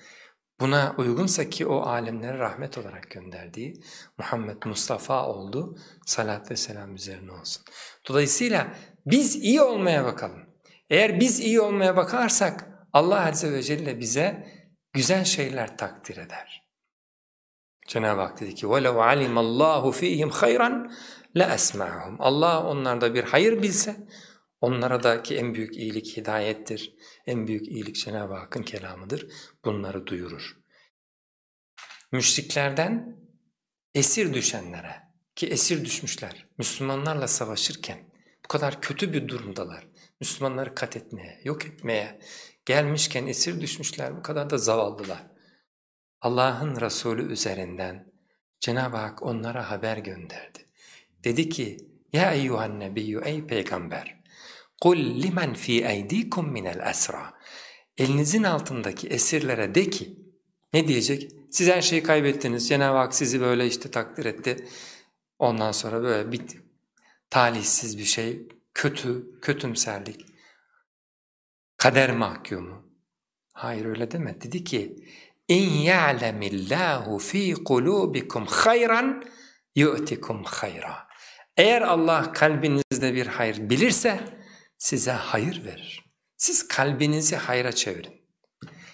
buna uygunsa ki o alemlere rahmet olarak gönderdiği Muhammed Mustafa oldu, salat ve selam üzerine olsun. Dolayısıyla biz iyi olmaya bakalım. Eğer biz iyi olmaya bakarsak Allah Azze ve Celle bize güzel şeyler takdir eder. Cenab-ı Hak dedi ki وَلَوْ عَلِمَ اللّٰهُ ف۪يهِمْ خَيْرًا لَأَسْمَعَهُمْ Allah onlarda bir hayır bilse, onlara da ki en büyük iyilik hidayettir, en büyük iyilik Cenab-ı Hakk'ın kelamıdır, bunları duyurur. Müşriklerden esir düşenlere ki esir düşmüşler, Müslümanlarla savaşırken bu kadar kötü bir durumdalar, Müslümanları kat etmeye, yok etmeye gelmişken esir düşmüşler, bu kadar da zavallılar. Allah'ın Resulü üzerinden Cenab-ı Hak onlara haber gönderdi. Dedi ki, Ya eyyuhan nebiyyü ey peygamber, قُلْ لِمَنْ ف۪ي اَيْد۪يكُمْ مِنَ الْأَسْرَى Elinizin altındaki esirlere de ki, ne diyecek? Siz her şeyi kaybettiniz, Cenab-ı Hak sizi böyle işte takdir etti. Ondan sonra böyle bir talihsiz bir şey, kötü, kötümserlik, kader mahkumu. Hayır öyle deme. Dedi ki, İn ya'lemillahu fi kulubikum hayran yu'tikum hayra. Eğer Allah kalbinizde bir hayır bilirse size hayır verir. Siz kalbinizi hayra çevirin.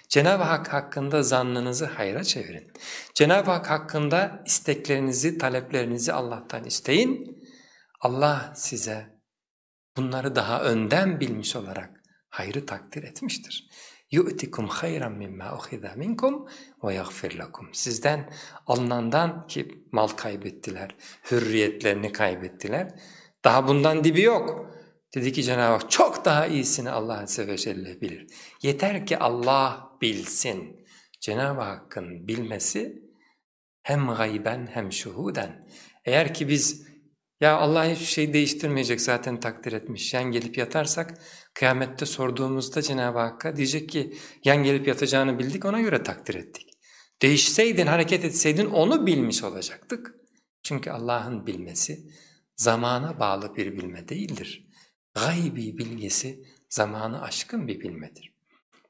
Cenab-ı Hak hakkında zannınızı hayra çevirin. Cenab-ı Hak hakkında isteklerinizi, taleplerinizi Allah'tan isteyin. Allah size bunları daha önden bilmiş olarak hayrı takdir etmiştir. يُؤْتِكُمْ خَيْرًا مِمَّا اُخِذَ مِنْكُمْ وَيَغْفِرْ لَكُمْ Sizden alınandan ki mal kaybettiler, hürriyetlerini kaybettiler. Daha bundan dibi yok. Dedi ki Cenab-ı Hak çok daha iyisini Allah Azze ve Celle bilir. Yeter ki Allah bilsin. Cenab-ı Hakk'ın bilmesi hem gayben hem şuhuden. Eğer ki biz ya Allah hiçbir şey değiştirmeyecek zaten takdir etmiş. Yan gelip yatarsak kıyamette sorduğumuzda Cenab-ı Hakk'a diyecek ki yan gelip yatacağını bildik ona göre takdir ettik. Değişseydin, hareket etseydin onu bilmiş olacaktık. Çünkü Allah'ın bilmesi zamana bağlı bir bilme değildir. Gaybi bilgisi zamanı aşkın bir bilmedir.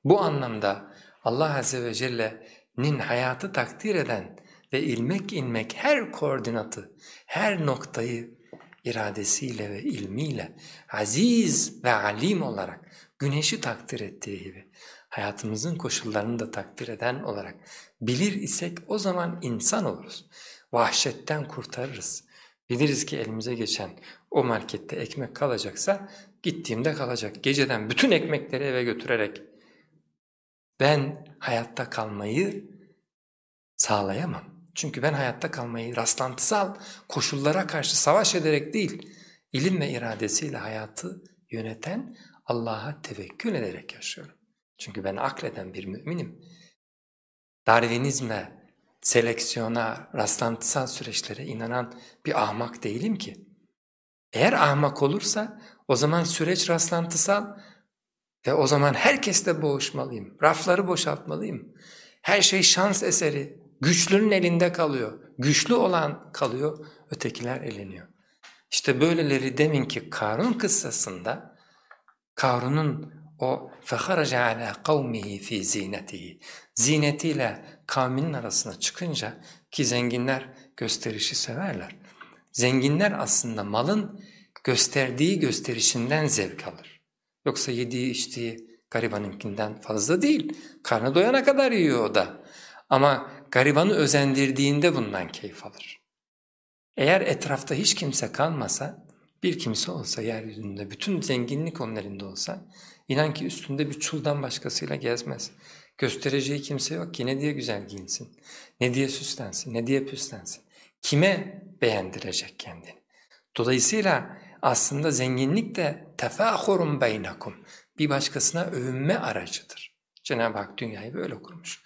Bu anlamda Allah Azze ve Celle'nin hayatı takdir eden ve ilmek ilmek her koordinatı, her noktayı iradesiyle ve ilmiyle aziz ve alim olarak güneşi takdir ettiği gibi hayatımızın koşullarını da takdir eden olarak bilir isek o zaman insan oluruz. Vahşetten kurtarırız. Biliriz ki elimize geçen o markette ekmek kalacaksa gittiğimde kalacak. Geceden bütün ekmekleri eve götürerek ben hayatta kalmayı sağlayamam. Çünkü ben hayatta kalmayı rastlantısal koşullara karşı savaş ederek değil, ilim ve iradesiyle hayatı yöneten Allah'a tevekkül ederek yaşıyorum. Çünkü ben akleden bir müminim. Darwinizme, seleksiyona, rastlantısal süreçlere inanan bir ahmak değilim ki. Eğer ahmak olursa o zaman süreç rastlantısal ve o zaman herkesle boğuşmalıyım, rafları boşaltmalıyım. Her şey şans eseri, Güçlünün elinde kalıyor. Güçlü olan kalıyor, ötekiler eleniyor. İşte böyleleri deminki Karun kıssasında Karun'un o فَخَرَجَ عَلَى قَوْمِهِ ف۪ي زِينَتِهِ Zinetiyle kavminin arasına çıkınca ki zenginler gösterişi severler. Zenginler aslında malın gösterdiği gösterişinden zevk alır. Yoksa yediği içtiği garibanınkinden fazla değil. Karnı doyana kadar yiyor o da. Ama garibanı özendirdiğinde bundan keyif alır. Eğer etrafta hiç kimse kalmasa, bir kimse olsa yeryüzünde, bütün zenginlik onun elinde olsa, inan ki üstünde bir çuldan başkasıyla gezmez. Göstereceği kimse yok ki ne diye güzel giyinsin, ne diye süslensin, ne diye püslensin. Kime beğendirecek kendini? Dolayısıyla aslında zenginlik de tefâhurun beynakum, bir başkasına övünme aracıdır. Cenab-ı Hak dünyayı böyle kurmuş.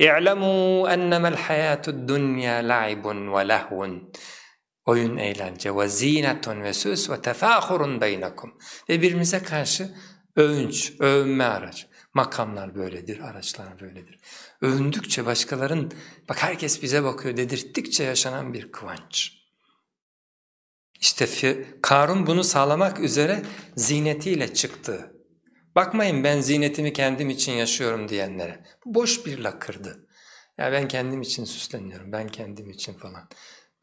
اِعْلَمُوا اَنَّمَا الْحَيَاةُ الدُّنْيَا لَعِبٌ وَلَهْوٌ Oyun, eğlence ve zinetun ve süs ve tefâhurun beynakum. Ve birbirimize karşı övünç, övünme aracı. Makamlar böyledir, araçlar böyledir. Övündükçe başkaların, bak herkes bize bakıyor dedirttikçe yaşanan bir kıvanç. İşte Karun bunu sağlamak üzere zinetiyle çıktı. Bakmayın ben zinetimi kendim için yaşıyorum diyenlere. Boş bir lakırdı. Ya ben kendim için süsleniyorum, ben kendim için falan.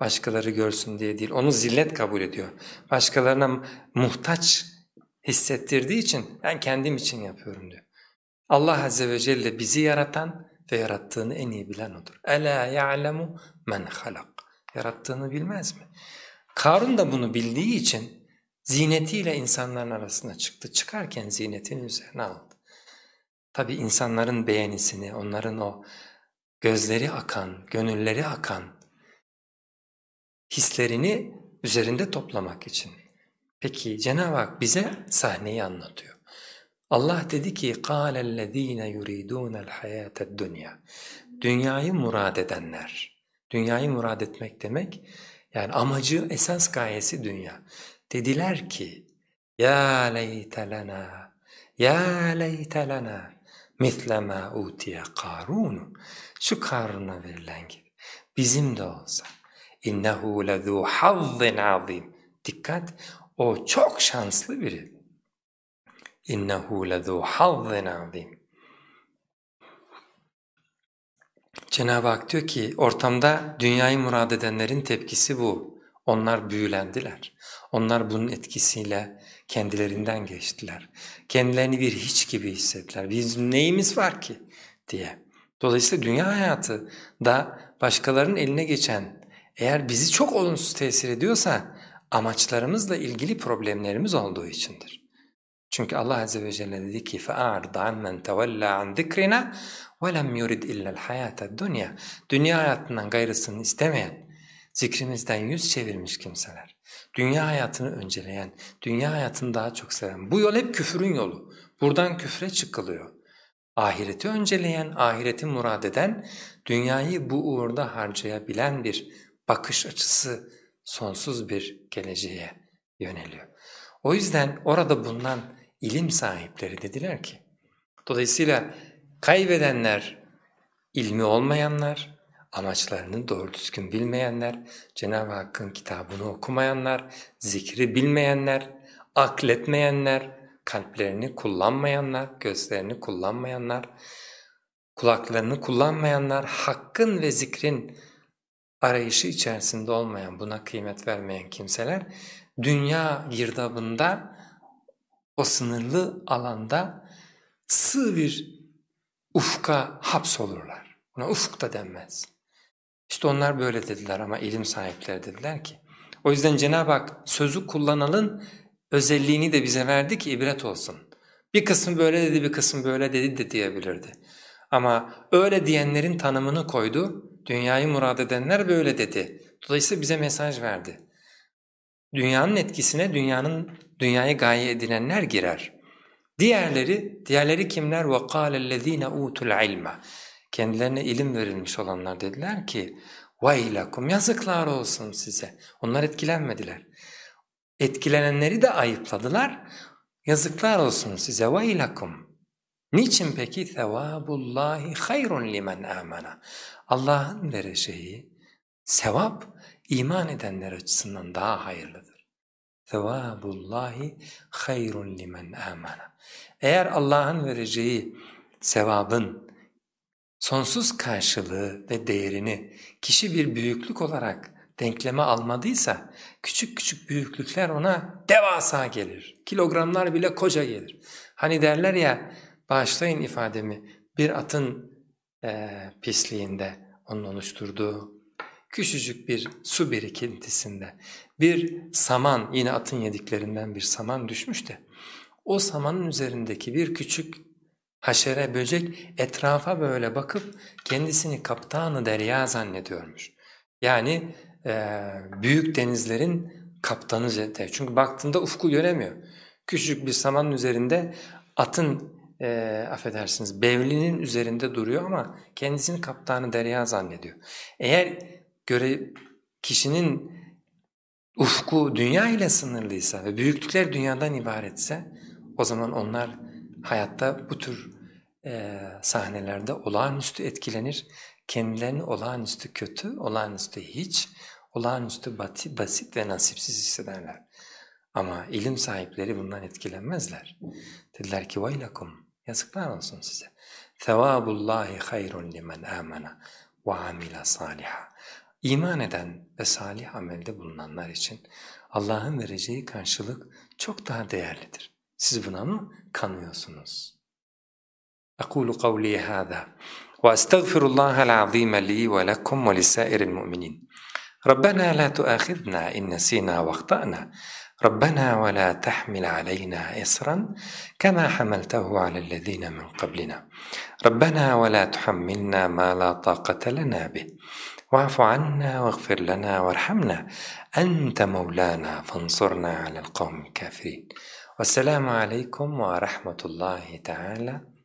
Başkaları görsün diye değil, onu zillet kabul ediyor. Başkalarına muhtaç hissettirdiği için ben kendim için yapıyorum diyor. Allah Azze ve Celle bizi yaratan ve yarattığını en iyi bilen odur. Ela ya'lemu men halak. Yarattığını bilmez mi? Karun da bunu bildiği için zinetiyle insanların arasına çıktı. Çıkarken zinetini üzerine aldı. Tabi insanların beğenisini, onların o gözleri akan, gönülleri akan hislerini üzerinde toplamak için. Peki Cenab-ı Hak bize sahneyi anlatıyor. Allah dedi ki قَالَ الَّذ۪ينَ يُرِيدُونَ الْحَيَاةَ الدُّنْيَا Dünyayı murad edenler. Dünyayı murad etmek demek, yani amacı, esas gayesi dünya. Dediler ki, ya leyte lena, ya leyte lena, misle ma utiye karunu. Şu Karun'a verilen gibi. Bizim de olsa. İnnehu lezû hazzin azim. Dikkat, o çok şanslı biri. İnnehu lezû hazzin azim. Cenab-ı Hak diyor ki ortamda dünyayı murad edenlerin tepkisi bu. Onlar büyülendiler. Onlar bunun etkisiyle kendilerinden geçtiler. Kendilerini bir hiç gibi hissettiler. Bizim neyimiz var ki diye. Dolayısıyla dünya hayatı da başkalarının eline geçen eğer bizi çok olumsuz tesir ediyorsa amaçlarımızla ilgili problemlerimiz olduğu içindir. Çünkü Allah Azze ve Celle dedi ki فَاَعْرِضَ عَمَّنْ تَوَلَّا عَنْ ذِكْرِنَا وَلَمْ يُرِدْ إِلَّا الْحَيَاةَ الدُّنْيَا Dünya hayatından gayrısını istemeyen, zikrimizden yüz çevirmiş kimseler, dünya hayatını önceleyen, dünya hayatını daha çok seven, bu yol hep küfürün yolu, buradan küfre çıkılıyor. Ahireti önceleyen, ahireti murad eden, dünyayı bu uğurda harcayabilen bir bakış açısı sonsuz bir geleceğe yöneliyor. O yüzden orada bulunan ilim sahipleri dediler ki, dolayısıyla kaybedenler ilmi olmayanlar, amaçlarını doğru düzgün bilmeyenler, Cenab-ı Hakk'ın kitabını okumayanlar, zikri bilmeyenler, akletmeyenler, kalplerini kullanmayanlar, gözlerini kullanmayanlar, kulaklarını kullanmayanlar, hakkın ve zikrin arayışı içerisinde olmayan, buna kıymet vermeyen kimseler, dünya girdabında, o sınırlı alanda sığ bir ufka hapsolurlar. Buna ufuk da denmez. İşte onlar böyle dediler ama ilim sahipleri dediler ki, o yüzden Cenab-ı Hak sözü kullanalım özelliğini de bize verdi ki ibret olsun. Bir kısım böyle dedi, bir kısım böyle dedi de diyebilirdi. Ama öyle diyenlerin tanımını koydu, dünyayı murad edenler böyle dedi. Dolayısıyla bize mesaj verdi. Dünyanın etkisine dünyanın dünyayı gaye edinenler girer. Diğerleri, diğerleri kimler? وَقَالَ الَّذ۪ينَ اُوتُ الْعِلْمَ Kendilerine ilim verilmiş olanlar dediler ki وَيْلَكُمْ Yazıklar olsun size. Onlar etkilenmediler. Etkilenenleri de ayıpladılar. Yazıklar olsun size وَيْلَكُمْ Niçin peki? ثَوَابُ اللّٰهِ خَيْرٌ لِمَنْ آمَنَ Allah'ın vereceği sevap iman edenler açısından daha hayırlıdır. Sevabullahi hayrun limen amana. Eğer Allah'ın vereceği sevabın sonsuz karşılığı ve değerini kişi bir büyüklük olarak denkleme almadıysa küçük küçük büyüklükler ona devasa gelir. Kilogramlar bile koca gelir. Hani derler ya bağışlayın ifademi bir atın e, pisliğinde onun oluşturduğu küçücük bir su birikintisinde bir saman yine atın yediklerinden bir saman düşmüş de o samanın üzerindeki bir küçük haşere böcek etrafa böyle bakıp kendisini kaptanı derya zannediyormuş. Yani e, büyük denizlerin kaptanı de. Çünkü baktığında ufku göremiyor. Küçücük bir samanın üzerinde atın e, affedersiniz bevlinin üzerinde duruyor ama kendisini kaptanı derya zannediyor. Eğer göre kişinin ufku dünya ile sınırlıysa ve büyüklükler dünyadan ibaretse o zaman onlar hayatta bu tür e, sahnelerde olağanüstü etkilenir, kendilerini olağanüstü kötü, olağanüstü hiç, olağanüstü basit, basit ve nasipsiz hissederler. Ama ilim sahipleri bundan etkilenmezler. Dediler ki vaylakum, yazıklar olsun size. Sevabullahi hayrun limen amana ve amila saliha. İman eden ve salih amelde bulunanlar için Allah'ın vereceği karşılık çok daha değerlidir. Siz buna mı kanıyorsunuz? أقول قولي هذا وأستغفر الله العظيم لي ولكم ولسائر المؤمنين. ربنا لا تؤاخذنا إن نسينا وأخطأنا. ربنا ولا تحمل علينا إصرا كما حملته على الذين من قبلنا. ربنا ولا تحملنا ما لا طاقة لنا به. واعف عنا واغفر لنا وارحمنا. أنت مولانا فانصرنا على القوم الكافرين. والسلام عليكم ورحمة الله تعالى.